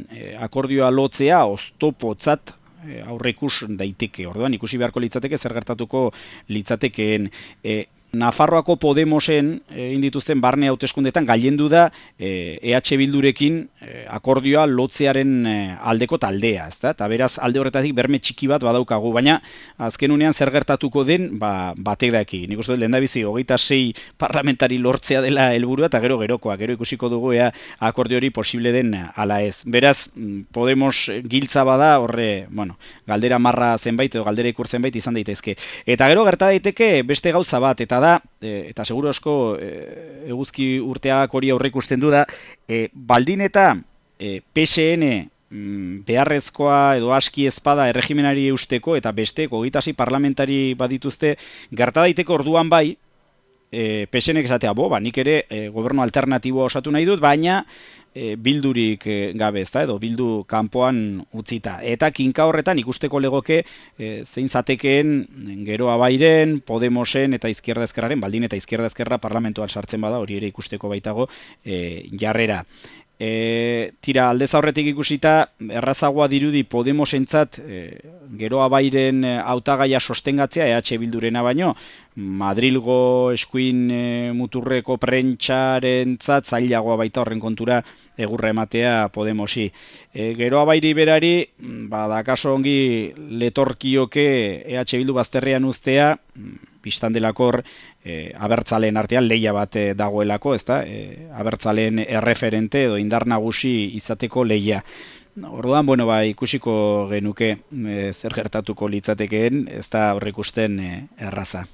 akordioa lotzea oztopotzat e, aurreikus daiteke. Orduan ikusi beharko litzateke zer gertatuko litzatekeen e, Nafarroako Podemosen e, indituzten barne hauteskundetan gailendu da e, EH Bildurekin e, akordioa lotzearen e, aldeko taldea, ezta? Ta beraz alde horretatik berme txiki bat badaukagu, baina azken unean zer gertatuko den, ba batek daki. Nik uste dut lehendabizi 26 parlamentari lortzea dela helburua eta gero gerokoa, gero ikusiko dugu ea akordio hori posible den ala ez. Beraz mm, Podemos giltza bada horre, bueno, galdera marra zenbait edo galdera ikur zenbait izan daitezke. Eta gero gerta daiteke beste gauza bat eta da, e, eta seguru asko e, eguzki urteak hori aurre ikusten du da, e, baldin eta e, PSN mm, beharrezkoa edo aski ezpada erregimenari eusteko eta besteko gitasi parlamentari badituzte, gerta daiteko orduan bai, e, PSNek esatea, bo, ba, nik ere e, gobernu alternatiboa osatu nahi dut, baina e, bildurik e, gabe, ezta, edo bildu kanpoan utzita. Eta kinka horretan ikusteko legoke e, zein zatekeen gero abairen, Podemosen eta izkierda ezkerraren, baldin eta izkierda ezkerra parlamentuan sartzen bada, hori ere ikusteko baitago e, jarrera. E, tira, alde zaurretik ikusita, errazagoa dirudi Podemosentzat e, gero abairen e, hautagaia sostengatzea EH Bildurena baino, Madrilgo eskuin e, muturreko prentxaren zat, zailagoa baita horren kontura egurra ematea Podemosi. E, gero abairi berari, badakaso ongi letorkioke EH Bildu bazterrean uztea, biztan delakor e, abertzaleen artean leia bat e, dagoelako, ezta? E, abertzaleen erreferente edo indar nagusi izateko leia. Orduan, bueno, ba, ikusiko genuke e, zer gertatuko litzatekeen, ez da horrekusten e, erraza.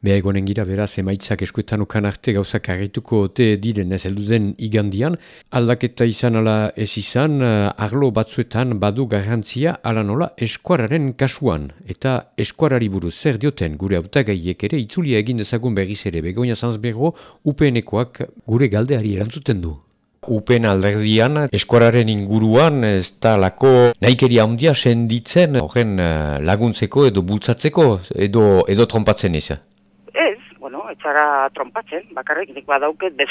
Beha egonen gira beraz emaitzak eskuetan ukan arte gauzak agituko ote diren ez elduden igandian. Aldaketa izan ala ez izan, uh, arlo batzuetan badu garrantzia ala nola eskuararen kasuan. Eta eskuarari buruz zer dioten gure autagaiek ere itzulia egin dezagun berriz ere begonia zanzbergo UPN-ekoak gure galdeari erantzuten du. Upen alderdian, eskuararen inguruan, ez da lako nahikeria handia senditzen, horren uh, laguntzeko edo bultzatzeko edo, edo trompatzen izan etxara trompatzen, bakarrik nik badauket bez,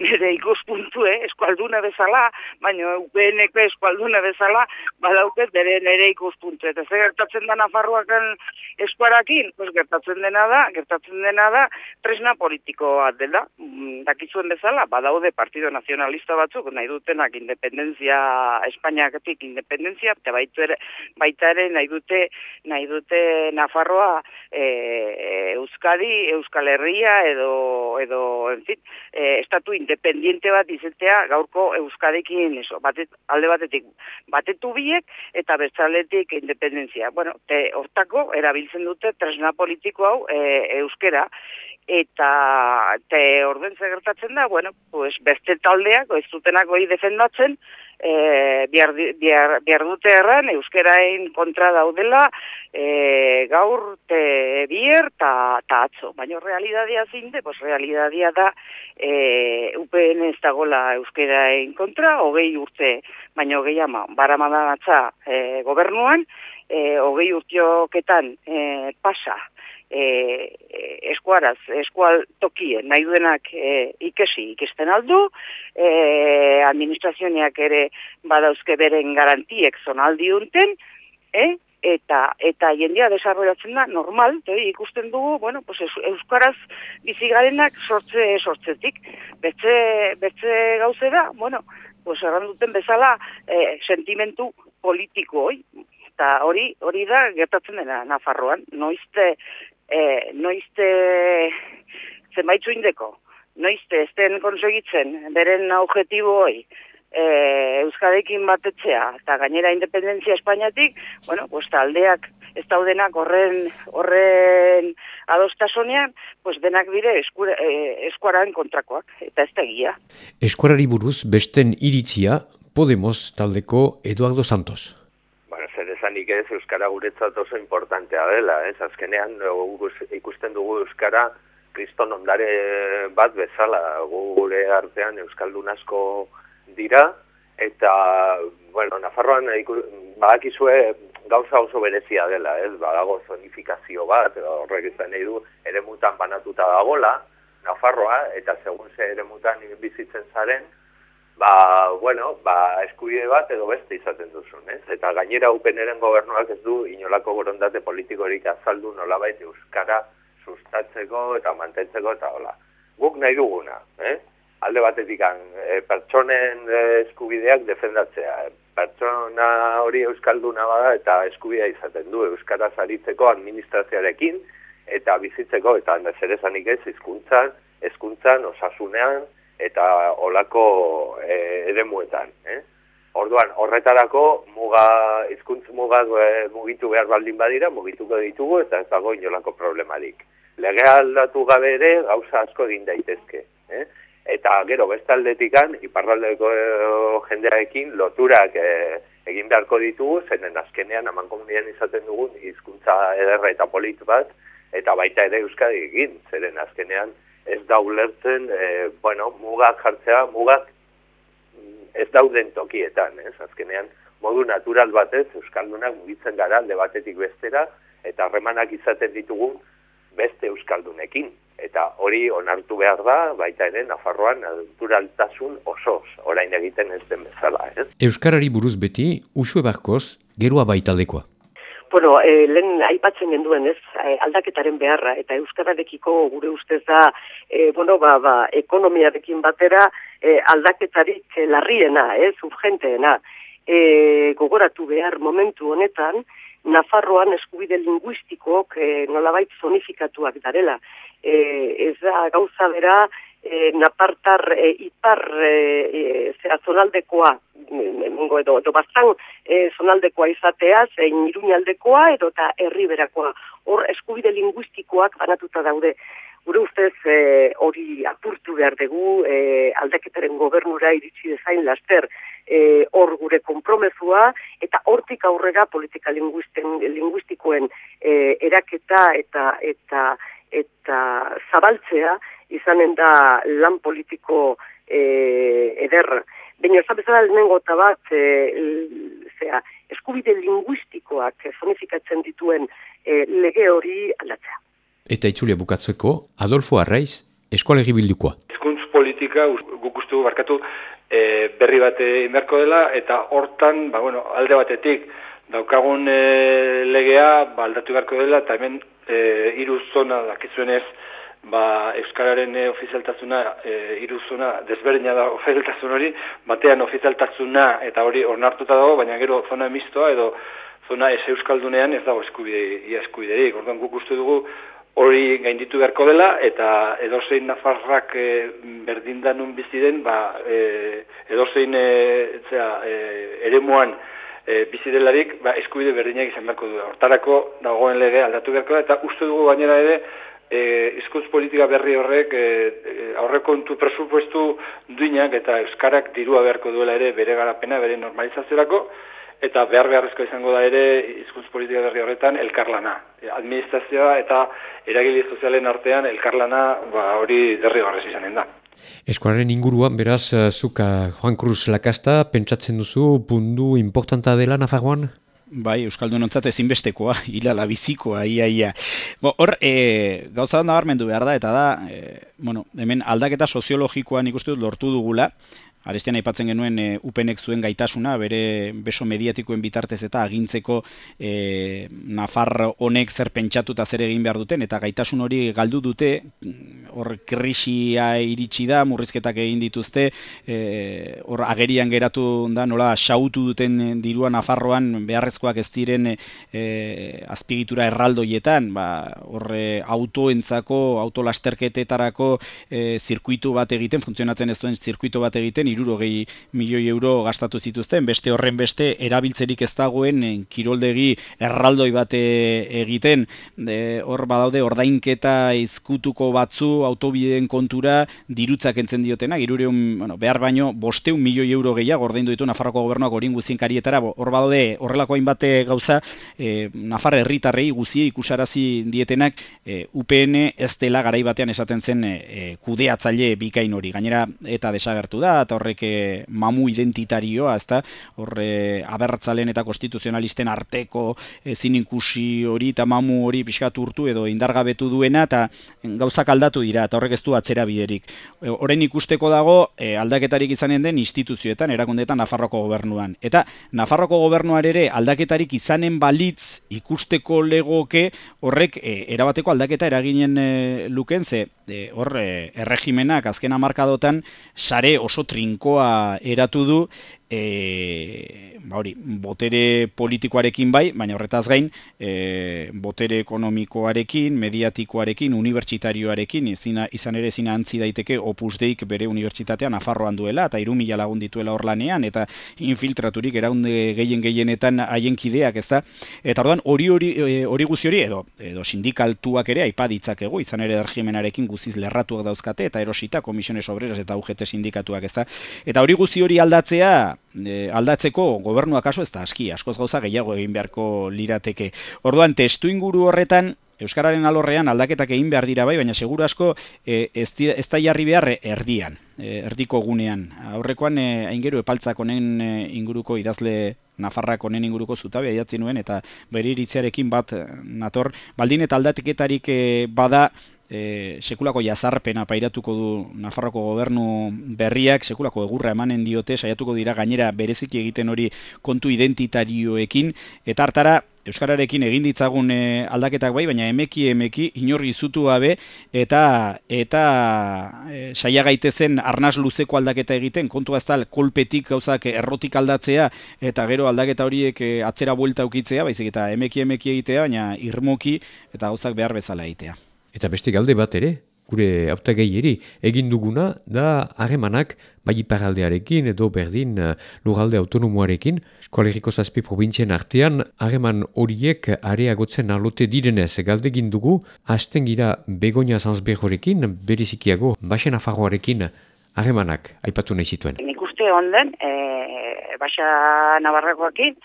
nire ikuspuntu, eh, eskualduna bezala, baina UPNeko eskualduna bezala, badauket bere nire ikuspuntu. Eta ze gertatzen da Nafarroakan eskuarakin, pues gertatzen dena da, gertatzen dena da, tresna politikoa dela, mm, dakizuen bezala, badaude Partido Nacionalista batzuk, nahi dutenak independenzia, Espainiaketik independenzia, eta baitu ere, baita ere nahi dute, nahi dute Nafarroa e, Euskadi, Euskal Herria edo, edo en fin, e, estatu independiente bat izatea gaurko Euskadekin eso, batet, alde batetik batetu biek eta bestzaletik independentzia. Bueno, te, hortako erabiltzen dute tresna politiko hau e, euskera eta te orden gertatzen da, bueno, pues beste taldeak ez dutenak hori defendatzen, e, bihar, dute erran, euskerain kontra daudela, e, gaur te bier ta, ta atzo. Baina realidadia zinde, pues realidadia da e, UPN ez dagola euskerain kontra, hogei urte, baina hogei ama, baramadan atza e, gobernuan, e, hogei urtioketan e, pasa, e, eskuaraz, eskual tokie, nahi duenak e, ikesi, ikesten aldu, e, administrazioneak ere badauzke beren garantiek zonaldi unten, e, eta eta jendea desarrollatzen da normal, te, ikusten dugu, bueno, pues euskaraz bizi garenak sortze sortzetik. Betze betze gauze da, bueno, pues duten bezala e, sentimentu politiko hoi, Eta hori hori da gertatzen dena Nafarroan, noizte e, noizte zenbaitzu indeko, noizte ez den konsegitzen beren objetibo hori, e, Euskadekin batetzea eta gainera independentzia Espainiatik, bueno, pues taldeak ez daudenak horren horren adostasunean, pues denak dire eskura, e, eskuararen kontrakoak, eta ez da egia. Eskuarari buruz besten iritzia Podemos taldeko Eduardo Santos. Esanik ez Euskara guretzat oso importantea dela, ez? Azkenean ikusten dugu Euskara kriston ondare bat bezala. Gure artean Euskaldun asko dira, eta, bueno, Nafarroan badakizue gauza oso berezia dela, ez, badago zonifikazio bat, horrek izan nahi du, ere mutan banatuta dagola, Nafarroa, eta segun ze ere mutan bizitzen zaren, ba, bueno, ba, eskubide bat edo beste izaten duzun, ez? Eta gainera upeneren gobernuak ez du inolako borondate politikorik azaldu nolabait euskara sustatzeko eta mantentzeko eta hola. Guk nahi duguna, eh? alde batetik e, pertsonen e, eskubideak defendatzea. Pertsona hori euskalduna bada eta eskubidea izaten du euskara zaritzeko administrazioarekin eta bizitzeko eta zer esanik ez hizkuntzan, hezkuntzan, osasunean eta olako e, eremuetan, eh? Orduan, horretarako muga hizkuntz muga e, mugitu behar baldin badira, mugituko ditugu eta ez dago inolako problemarik. Legea aldatu gabe ere gauza asko egin daitezke, eh? eta gero bestaldetikan iparraldeko eh, jendearekin loturak e, egin beharko ditugu, zenen azkenean aman komunian izaten dugun hizkuntza ederra eta polit bat, eta baita ere euskadi egin, zeren azkenean ez da ulertzen, e, bueno, mugak jartzea, mugak mm, ez dauden tokietan, ez? azkenean modu natural batez euskaldunak mugitzen gara alde batetik bestera, eta harremanak izaten ditugun beste euskaldunekin, eta hori onartu behar da, baita ere, Nafarroan naturaltasun osoz, orain egiten ez den bezala. Ez? Euskarari buruz beti, usue barkoz, gerua baitaldekoa. Bueno, e, lehen aipatzen genduen ez, eh, aldaketaren beharra, eta Euskararekiko gure ustez da, e, bueno, ba, ba, ekonomiarekin batera e, aldaketarik larriena, ez, urgenteena. E, gogoratu behar momentu honetan, Nafarroan eskubide linguistikok e, nolabait zonifikatuak darela e, ez da gauza bera e, napartar e, ipar e, e, zera zonaldekoa nengo edo, edo bastan e, zonaldekoa izatea, zein iruñaldekoa edo eta herriberakoa. Hor eskubide linguistikoak banatuta daude. Gure ustez e, hori apurtu behar dugu e, aldaketaren gobernura iritsi dezain laster e, hor gure konpromezua eta hortik aurrera politika linguistikoen e, eraketa eta eta eta zabaltzea izanen da lan politiko e, eder. Baina ez abezala lehenengo eta bat, e, zera, eskubide linguistikoak zonifikatzen dituen e, lege hori aldatzea. Eta itzulia bukatzeko, Adolfo Arraiz, eskolegi bildukoa. Ezkuntz politika, guk uste barkatu, e, berri bat inberko dela, eta hortan, ba, bueno, alde batetik, daukagun e, legea, ba, aldatu beharko dela, eta hemen e, iru zona dakizuenez, ba, Euskararen e, ofizialtasuna, e, iru zona desberdina da ofizialtasun hori, batean ofizialtasuna eta hori onartuta dago, baina gero zona emistoa edo zona ez Euskaldunean ez dago eskubide, ia eskubiderik. Orduan guk uste dugu hori gainditu beharko dela eta edozein nafarrak e, berdindanun bizi den, ba, e, edozein e, zera, e, eremuan e, bizi delarik ba, eskubide berdinak izan beharko du. Hortarako dagoen lege aldatu beharko da, eta uste dugu gainera ere, e, izkuntz politika berri horrek e, e, aurrekontu presupuestu duinak eta euskarak dirua beharko duela ere bere garapena, bere normalizaziorako, eta behar beharrezko izango da ere hizkuntz politika berri horretan elkarlana. E, administrazioa eta eragile sozialen artean elkarlana ba, hori derri horrez izanen da. Eskualaren inguruan, beraz, eh, zuka eh, Juan Cruz Lakasta, pentsatzen duzu pundu importanta dela Nafarroan? Bai, Euskaldun ontzat ezinbestekoa, hilala bizikoa, ia, ia. Bo, hor, e, gauza da behar da, eta da, e, bueno, hemen aldaketa soziologikoa nik uste dut lortu dugula, arestian aipatzen genuen e, upenek zuen gaitasuna, bere beso mediatikoen bitartez eta agintzeko e, Nafar honek zer pentsatu eta zer egin behar duten, eta gaitasun hori galdu dute, hor krisia iritsi da, murrizketak egin dituzte, e, hor agerian geratu da, nola xautu duten dirua Nafarroan beharrezkoak ez diren e, azpigitura erraldoietan, ba, horre autoentzako, autolasterketetarako e, zirkuitu bat egiten, funtzionatzen ez duen zirkuitu bat egiten, irurogei milioi euro gastatu zituzten, beste horren beste erabiltzerik ez dagoen eh, kiroldegi erraldoi bat egiten, hor badaude ordainketa izkutuko batzu autobideen kontura dirutzak entzen diotenak, irureun, bueno, behar baino, bosteun milioi euro gehiago ordaindu ditu Nafarroko gobernuak orin guzien karietara, hor badaude horrelako hainbate gauza, e, Nafar herritarrei guzie ikusarazi dietenak e, UPN ez dela garai batean esaten zen e, kudeatzaile bikain hori, gainera eta desagertu da, eta horrek e, mamu identitarioa, ezta horre abertzalen eta konstituzionalisten arteko ezin ikusi hori eta mamu hori pixkatu urtu edo indargabetu duena eta gauzak aldatu dira eta horrek ez du atzera biderik. E, orain ikusteko dago e, aldaketarik izanen den instituzioetan, erakundetan Nafarroko gobernuan. Eta Nafarroko gobernuar ere aldaketarik izanen balitz ikusteko legoke horrek e, erabateko aldaketa eraginen e, luken ze e, hor e, erregimenak azken hamarkadotan sare oso trinkoa eratu du e, ba hori, botere politikoarekin bai, baina horretaz gain e, botere ekonomikoarekin, mediatikoarekin, unibertsitarioarekin izina, izan ere zina antzi daiteke opus deik bere unibertsitatean afarroan duela eta irumila lagun dituela hor lanean eta infiltraturik eraunde gehien gehienetan haien kideak ez da eta orduan hori hori e, hori guzi hori edo, edo sindikaltuak ere aipaditzakegu izan ere erregimenarekin guziz lerratuak dauzkate eta erosita komisiones obreras eta UGT sindikatuak ez da eta hori guzi hori aldatzea e, aldatzeko gobernua kaso ez da aski, askoz gauza gehiago egin beharko lirateke. Orduan, testu inguru horretan, Euskararen alorrean aldaketak egin behar dira bai, baina seguru asko e, ez, ez da jarri behar erdian, e, erdiko gunean. Aurrekoan, e, aingeru epaltzak honen e, inguruko idazle Nafarrak honen inguruko zutabea idatzi nuen, eta bere iritziarekin bat nator, baldin eta aldatiketarik e, bada e, sekulako jazarpena pairatuko du Nafarroko gobernu berriak, sekulako egurra emanen diote, saiatuko dira gainera bereziki egiten hori kontu identitarioekin, eta hartara Euskararekin egin ditzagun e, aldaketak bai, baina emeki emeki inorri zutu gabe eta eta e, saia gaitezen arnaz luzeko aldaketa egiten, kontu ez kolpetik gauzak errotik aldatzea eta gero aldaketa horiek e, atzera buelta ukitzea, baizik eta emeki emeki egitea, baina irmoki eta gauzak behar bezala egitea. Eta beste galde bat ere, gure autagei eri, egin duguna da harremanak bai iparaldearekin edo berdin uh, lurralde autonomoarekin. Eskoaleriko zazpi provintzien artean, harreman horiek areagotzen alote direnez galde egin dugu, hasten gira begonia zanzbehorekin, berizikiago, basen afarroarekin harremanak aipatu nahi zituen. Nik uste honden, e, basa nabarrakoakin,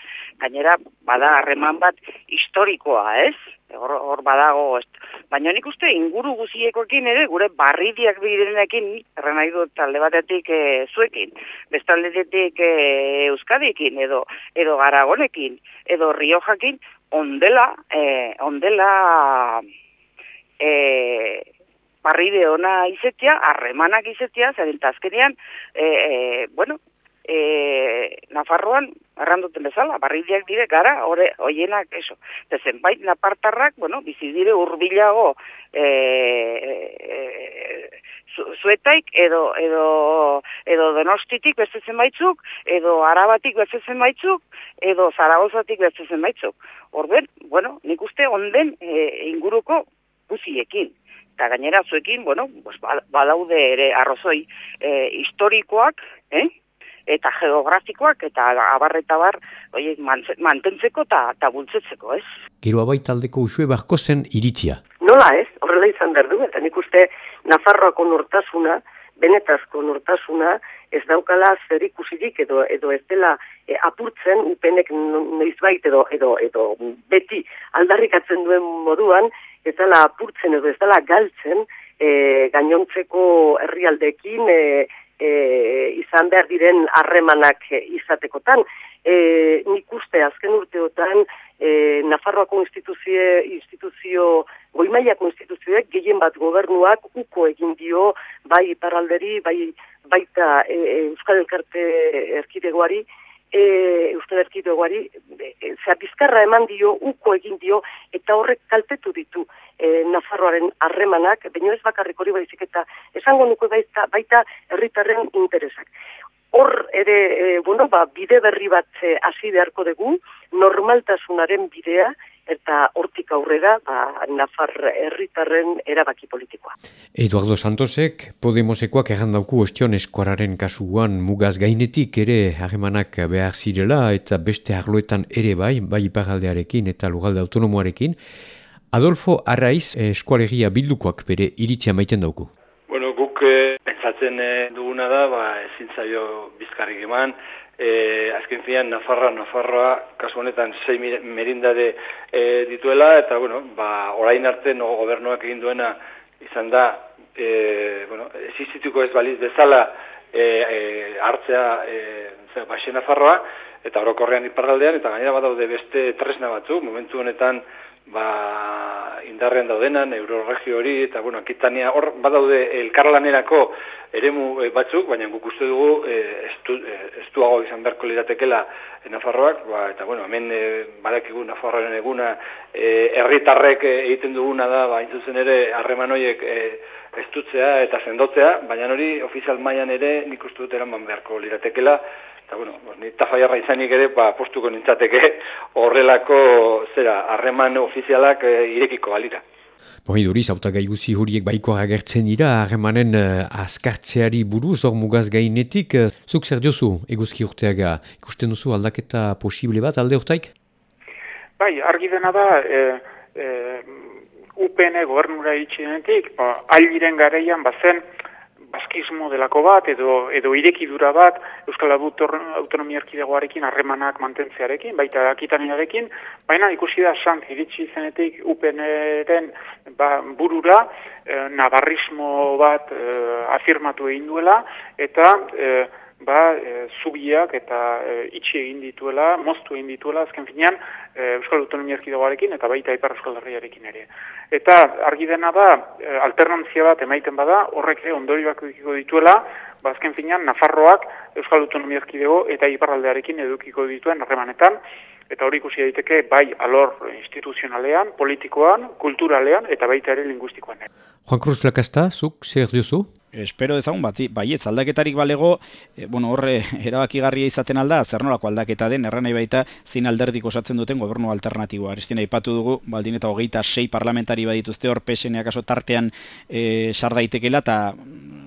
gainera bada harreman bat historikoa, ez? Hor, hor badago, ez, Baina nik uste inguru guziekoekin ere, gure barridiak birenekin, erren nahi dut talde batetik e, zuekin, bestaldetetik e, euskadikin, edo, edo garagonekin, edo riojakin, ondela, e, ondela e, barride ona izetia, harremanak izetia, zaren tazkenean, e, e, bueno, e, Nafarroan, erranduten bezala, barridiak dire gara, ore, oienak, eso. Eta zenbait napartarrak, bueno, bizi dire urbilago e, e, zuetaik, edo, edo, edo donostitik beste zenbaitzuk, edo arabatik beste zenbaitzuk, edo zaragozatik beste zenbaitzuk. Orben, bueno, nik uste onden e, inguruko guziekin eta gainera zuekin, bueno, pues, badaude ere arrozoi e, historikoak, eh? eta geografikoak eta abarreta bar oiek mantentzeko eta ta bultzetzeko, ez? Gero abai taldeko usue barko zen iritzia. Nola ez, horrela izan behar du, eta nik uste Nafarroako nortasuna, benetazko nortasuna, ez daukala zer ikusirik edo edo ez dela e, apurtzen upenek noizbait edo edo edo beti aldarrikatzen duen moduan ez dela apurtzen edo ez dela galtzen e, gainontzeko herrialdekin e, e, izan behar diren harremanak izatekotan. E, nik uste azken urteotan e, Nafarroako instituzio, instituzio goimaiako instituzioek gehien bat gobernuak uko egin dio bai iparalderi, bai, baita e, Euskal Elkarte erkidegoari, e, Euskal Erkidegoari, e, zera bizkarra eman dio, uko egin dio, eta horrek kaltetu ditu e, Nafarroaren harremanak, baino ez bakarrik hori baizik eta esango nuko baita, baita herritarren interesak. Hor ere, e, bueno, ba, bide berri bat hasi beharko dugu, normaltasunaren bidea, eta hortik aurrera ba, Nafar herritarren erabaki politikoa. Eduardo Santosek, Podemosekoak erran dauku ostion eskuararen kasuan mugaz gainetik ere harremanak behar zirela eta beste arloetan ere bai, bai iparaldearekin eta lugalde autonomoarekin. Adolfo Arraiz eskualegia bildukoak bere iritzia maiten dauku. Bueno, guk eh, pentsatzen eh, duguna da, ba, ezin zaio bizkarrik eman, e, azken fian, Nafarra, Nafarroa, kasu honetan, sei merindade e, dituela, eta, bueno, ba, orain arte, no, gobernuak egin duena, izan da, e, bueno, existituko ez baliz bezala, e, e, hartzea, e, zera, Nafarroa, eta orokorrean iparraldean, eta gainera badaude beste tresna batzu, momentu honetan, ba, indarrean daudenan, euroregio hori, eta, bueno, akitania, hor, badaude, elkarlanerako eremu e, batzuk, baina guk uste dugu, e, estu, e, estuago izan beharko liratekela e, Nafarroak, ba, eta, bueno, hemen e, badakigu Nafarroaren eguna, e, erritarrek egiten duguna da, ba, intzuzen ere, harreman horiek e, estutzea eta sendotzea, baina hori, ofizial mailan ere, nik uste dut eraman beharko liratekela, eta bueno, ni tafaiarra izanik ere, ba, postuko nintzateke horrelako zera, harreman ofizialak e, irekiko balira. Boi duriz, auta gai guzi horiek baiko agertzen dira, harremanen uh, askartzeari buruz, hor mugaz gainetik, uh, zuk zer diozu, eguzki urteaga, ikusten duzu aldaketa posible bat alde urtaik? Bai, argi dena da, e, e, UPN gobernura itxidenetik, ba, albiren gareian, bazen, baskismo delako bat edo edo irekidura bat Euskal Autonomia Erkidegoarekin harremanak mantentzearekin, baita akitaniarekin, baina ikusi da sant iritsi zenetik UPNren ba, burura eh, navarrismo bat eh, afirmatu egin duela eta eh, ba, e, zubiak eta e, itxi egin dituela, moztu egin dituela, azken finean, e, Euskal Autonomia Erkidegoarekin eta baita Ipar Euskal Herriarekin ere. Eta argi dena da, e, alternantzia bat emaiten bada, horrek ere ondorioak edukiko dituela, ba, azken finean, Nafarroak Euskal Autonomia Erkidego eta Iparraldearekin edukiko dituen harremanetan, eta hori ikusi daiteke bai alor instituzionalean, politikoan, kulturalean eta baita ere linguistikoan. Juan Cruz Lakasta, zuk, zer duzu? Espero dezagun bat, baietz aldaketarik balego, e, bueno, horre erabakigarria izaten alda, zer nolako aldaketa den, erran nahi baita, zin alderdik osatzen duten gobernu alternatiboa. Aristina ipatu dugu, baldin eta hogeita sei parlamentari badituzte hor PSNak aso tartean e, sar daitekela eta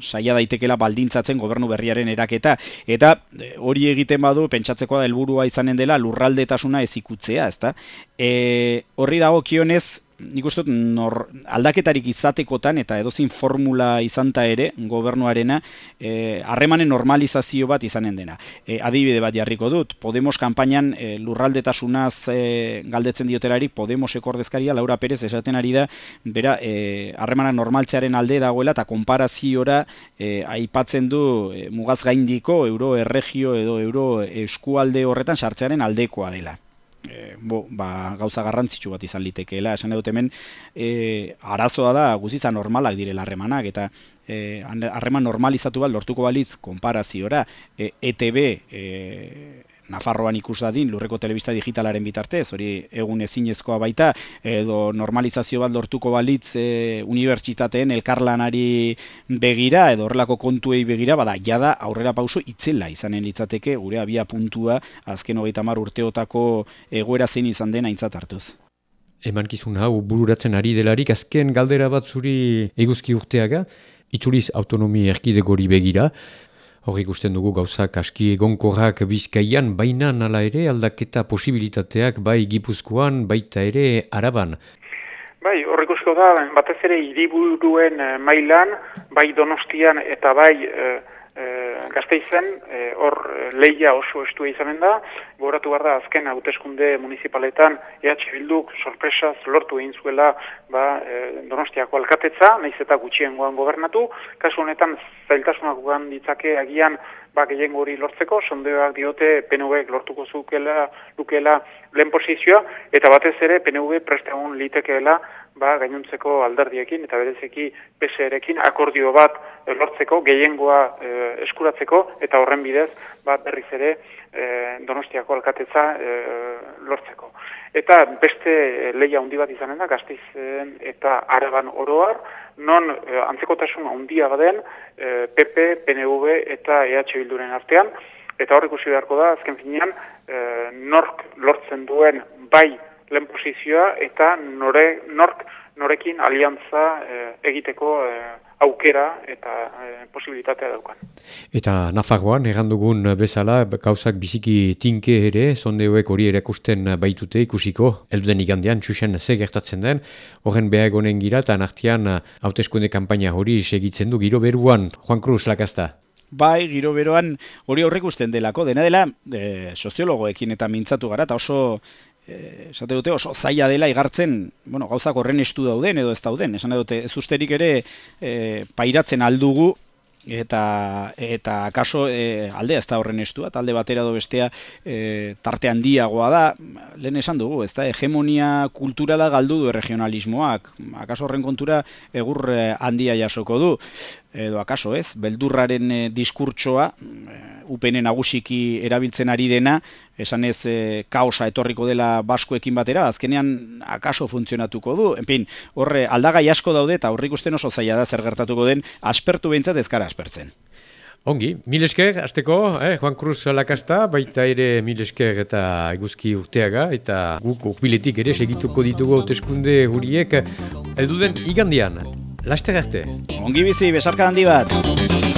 saia daitekela baldintzatzen gobernu berriaren eraketa. Eta e, hori egiten badu, pentsatzeko da helburua izanen dela lurraldetasuna ez ikutzea, ezta? E, horri dago kionez, nik uste nor, aldaketarik izatekotan eta edozin formula izanta ere gobernuarena eh, harremanen normalizazio bat izanen dena. E, adibide bat jarriko dut, Podemos kanpainan e, lurraldetasunaz e, galdetzen diotelari Podemos ekordezkaria Laura Perez esaten ari da bera harremanak normaltzearen alde dagoela eta konparaziora e, aipatzen du e, mugaz gaindiko euro erregio edo euro eskualde horretan sartzearen aldekoa dela e, bo, ba, gauza garrantzitsu bat izan litekeela. Esan dut hemen, e, arazoa da guziza normalak direla harremanak, eta e, harreman normalizatu bat lortuko balitz konparaziora, e, ETB, e, Nafarroan ikus dadin lurreko telebista digitalaren bitartez, hori egun ezinezkoa baita, edo normalizazio bat lortuko balitz e, unibertsitateen elkarlanari begira, edo horrelako kontuei begira, bada, jada aurrera pauso itzela izanen litzateke, gure abia puntua azken hogeita mar urteotako egoera zein izan dena intzat hartuz. Eman kizun hau bururatzen ari delarik, azken galdera bat zuri eguzki urteaga, itzuliz autonomi erkidegori begira, Hor ikusten dugu gauzak aski egonkorrak bizkaian, baina nala ere aldaketa posibilitateak bai gipuzkoan, baita ere araban. Bai, hor ikusko da, batez ere hiriburuen eh, mailan, bai donostian eta bai eh, e, gazteizen, e, hor e, leia oso estua izanen da, goratu behar da azken hauteskunde municipaletan EH Bilduk sorpresaz lortu egin zuela ba, e, donostiako alkatetza, nahiz eta gutxien gobernatu, kasu honetan zailtasunak gugan ditzake agian ba, gehien hori lortzeko, sondeoak diote PNV lortuko zukela, lukela lehen posizioa, eta batez ere PNV prestegun litekeela ba, gainuntzeko alderdiekin eta berezeki PSRekin akordio bat lortzeko, gehiengoa e, eskuratzeko, eta horren bidez ba, berriz ere e, donostiako alkatetza e, lortzeko. Eta beste leia handi bat izanen da, gaztizen eta araban oroar, non e, antzekotasun handia baden e, PP, PNV eta EH Bilduren artean, eta hor ikusi beharko da, azken finean, e, nork lortzen duen bai lehen posizioa eta nore, nork norekin aliantza eh, egiteko eh, aukera eta eh, posibilitatea daukan. Eta Nafarroan, errandugun bezala, gauzak biziki tinke ere, zondeoek hori erakusten baitute ikusiko, elduden igandean, txusen ze gertatzen den, horren behar egonen gira, eta nartian hauteskunde kampaina hori segitzen du, giro beruan, Juan Cruz, lakazta. Bai, giro beroan hori aurrek usten delako, dena dela e, soziologoekin eta mintzatu gara, eta oso esate dute oso zaila dela igartzen, bueno, gauzak horren estu dauden edo ez dauden. Esan dute ez usterik ere e, pairatzen aldugu eta eta kaso e, aldea ez da horren estua, talde batera do bestea e, tarte handiagoa da, lehen esan dugu, ez da, hegemonia kulturala galdu du regionalismoak, akaso horren kontura egur handia jasoko du, edo akaso ez, beldurraren e, diskurtsoa, UPN nagusiki erabiltzen ari dena, esan ez e, kaosa etorriko dela baskoekin batera, azkenean akaso funtzionatuko du. Enpin, horre aldagai asko daude eta horrik usten oso zaila da zer gertatuko den, aspertu behintzat ezkara aspertzen. Ongi, mil esker, azteko, eh, Juan Cruz lakasta, baita ere mil esker eta eguzki urteaga, eta guk urbiletik ere segituko ditugu hauteskunde huriek, elduden igandian, laster arte. Ongi bizi, besarka handi bat.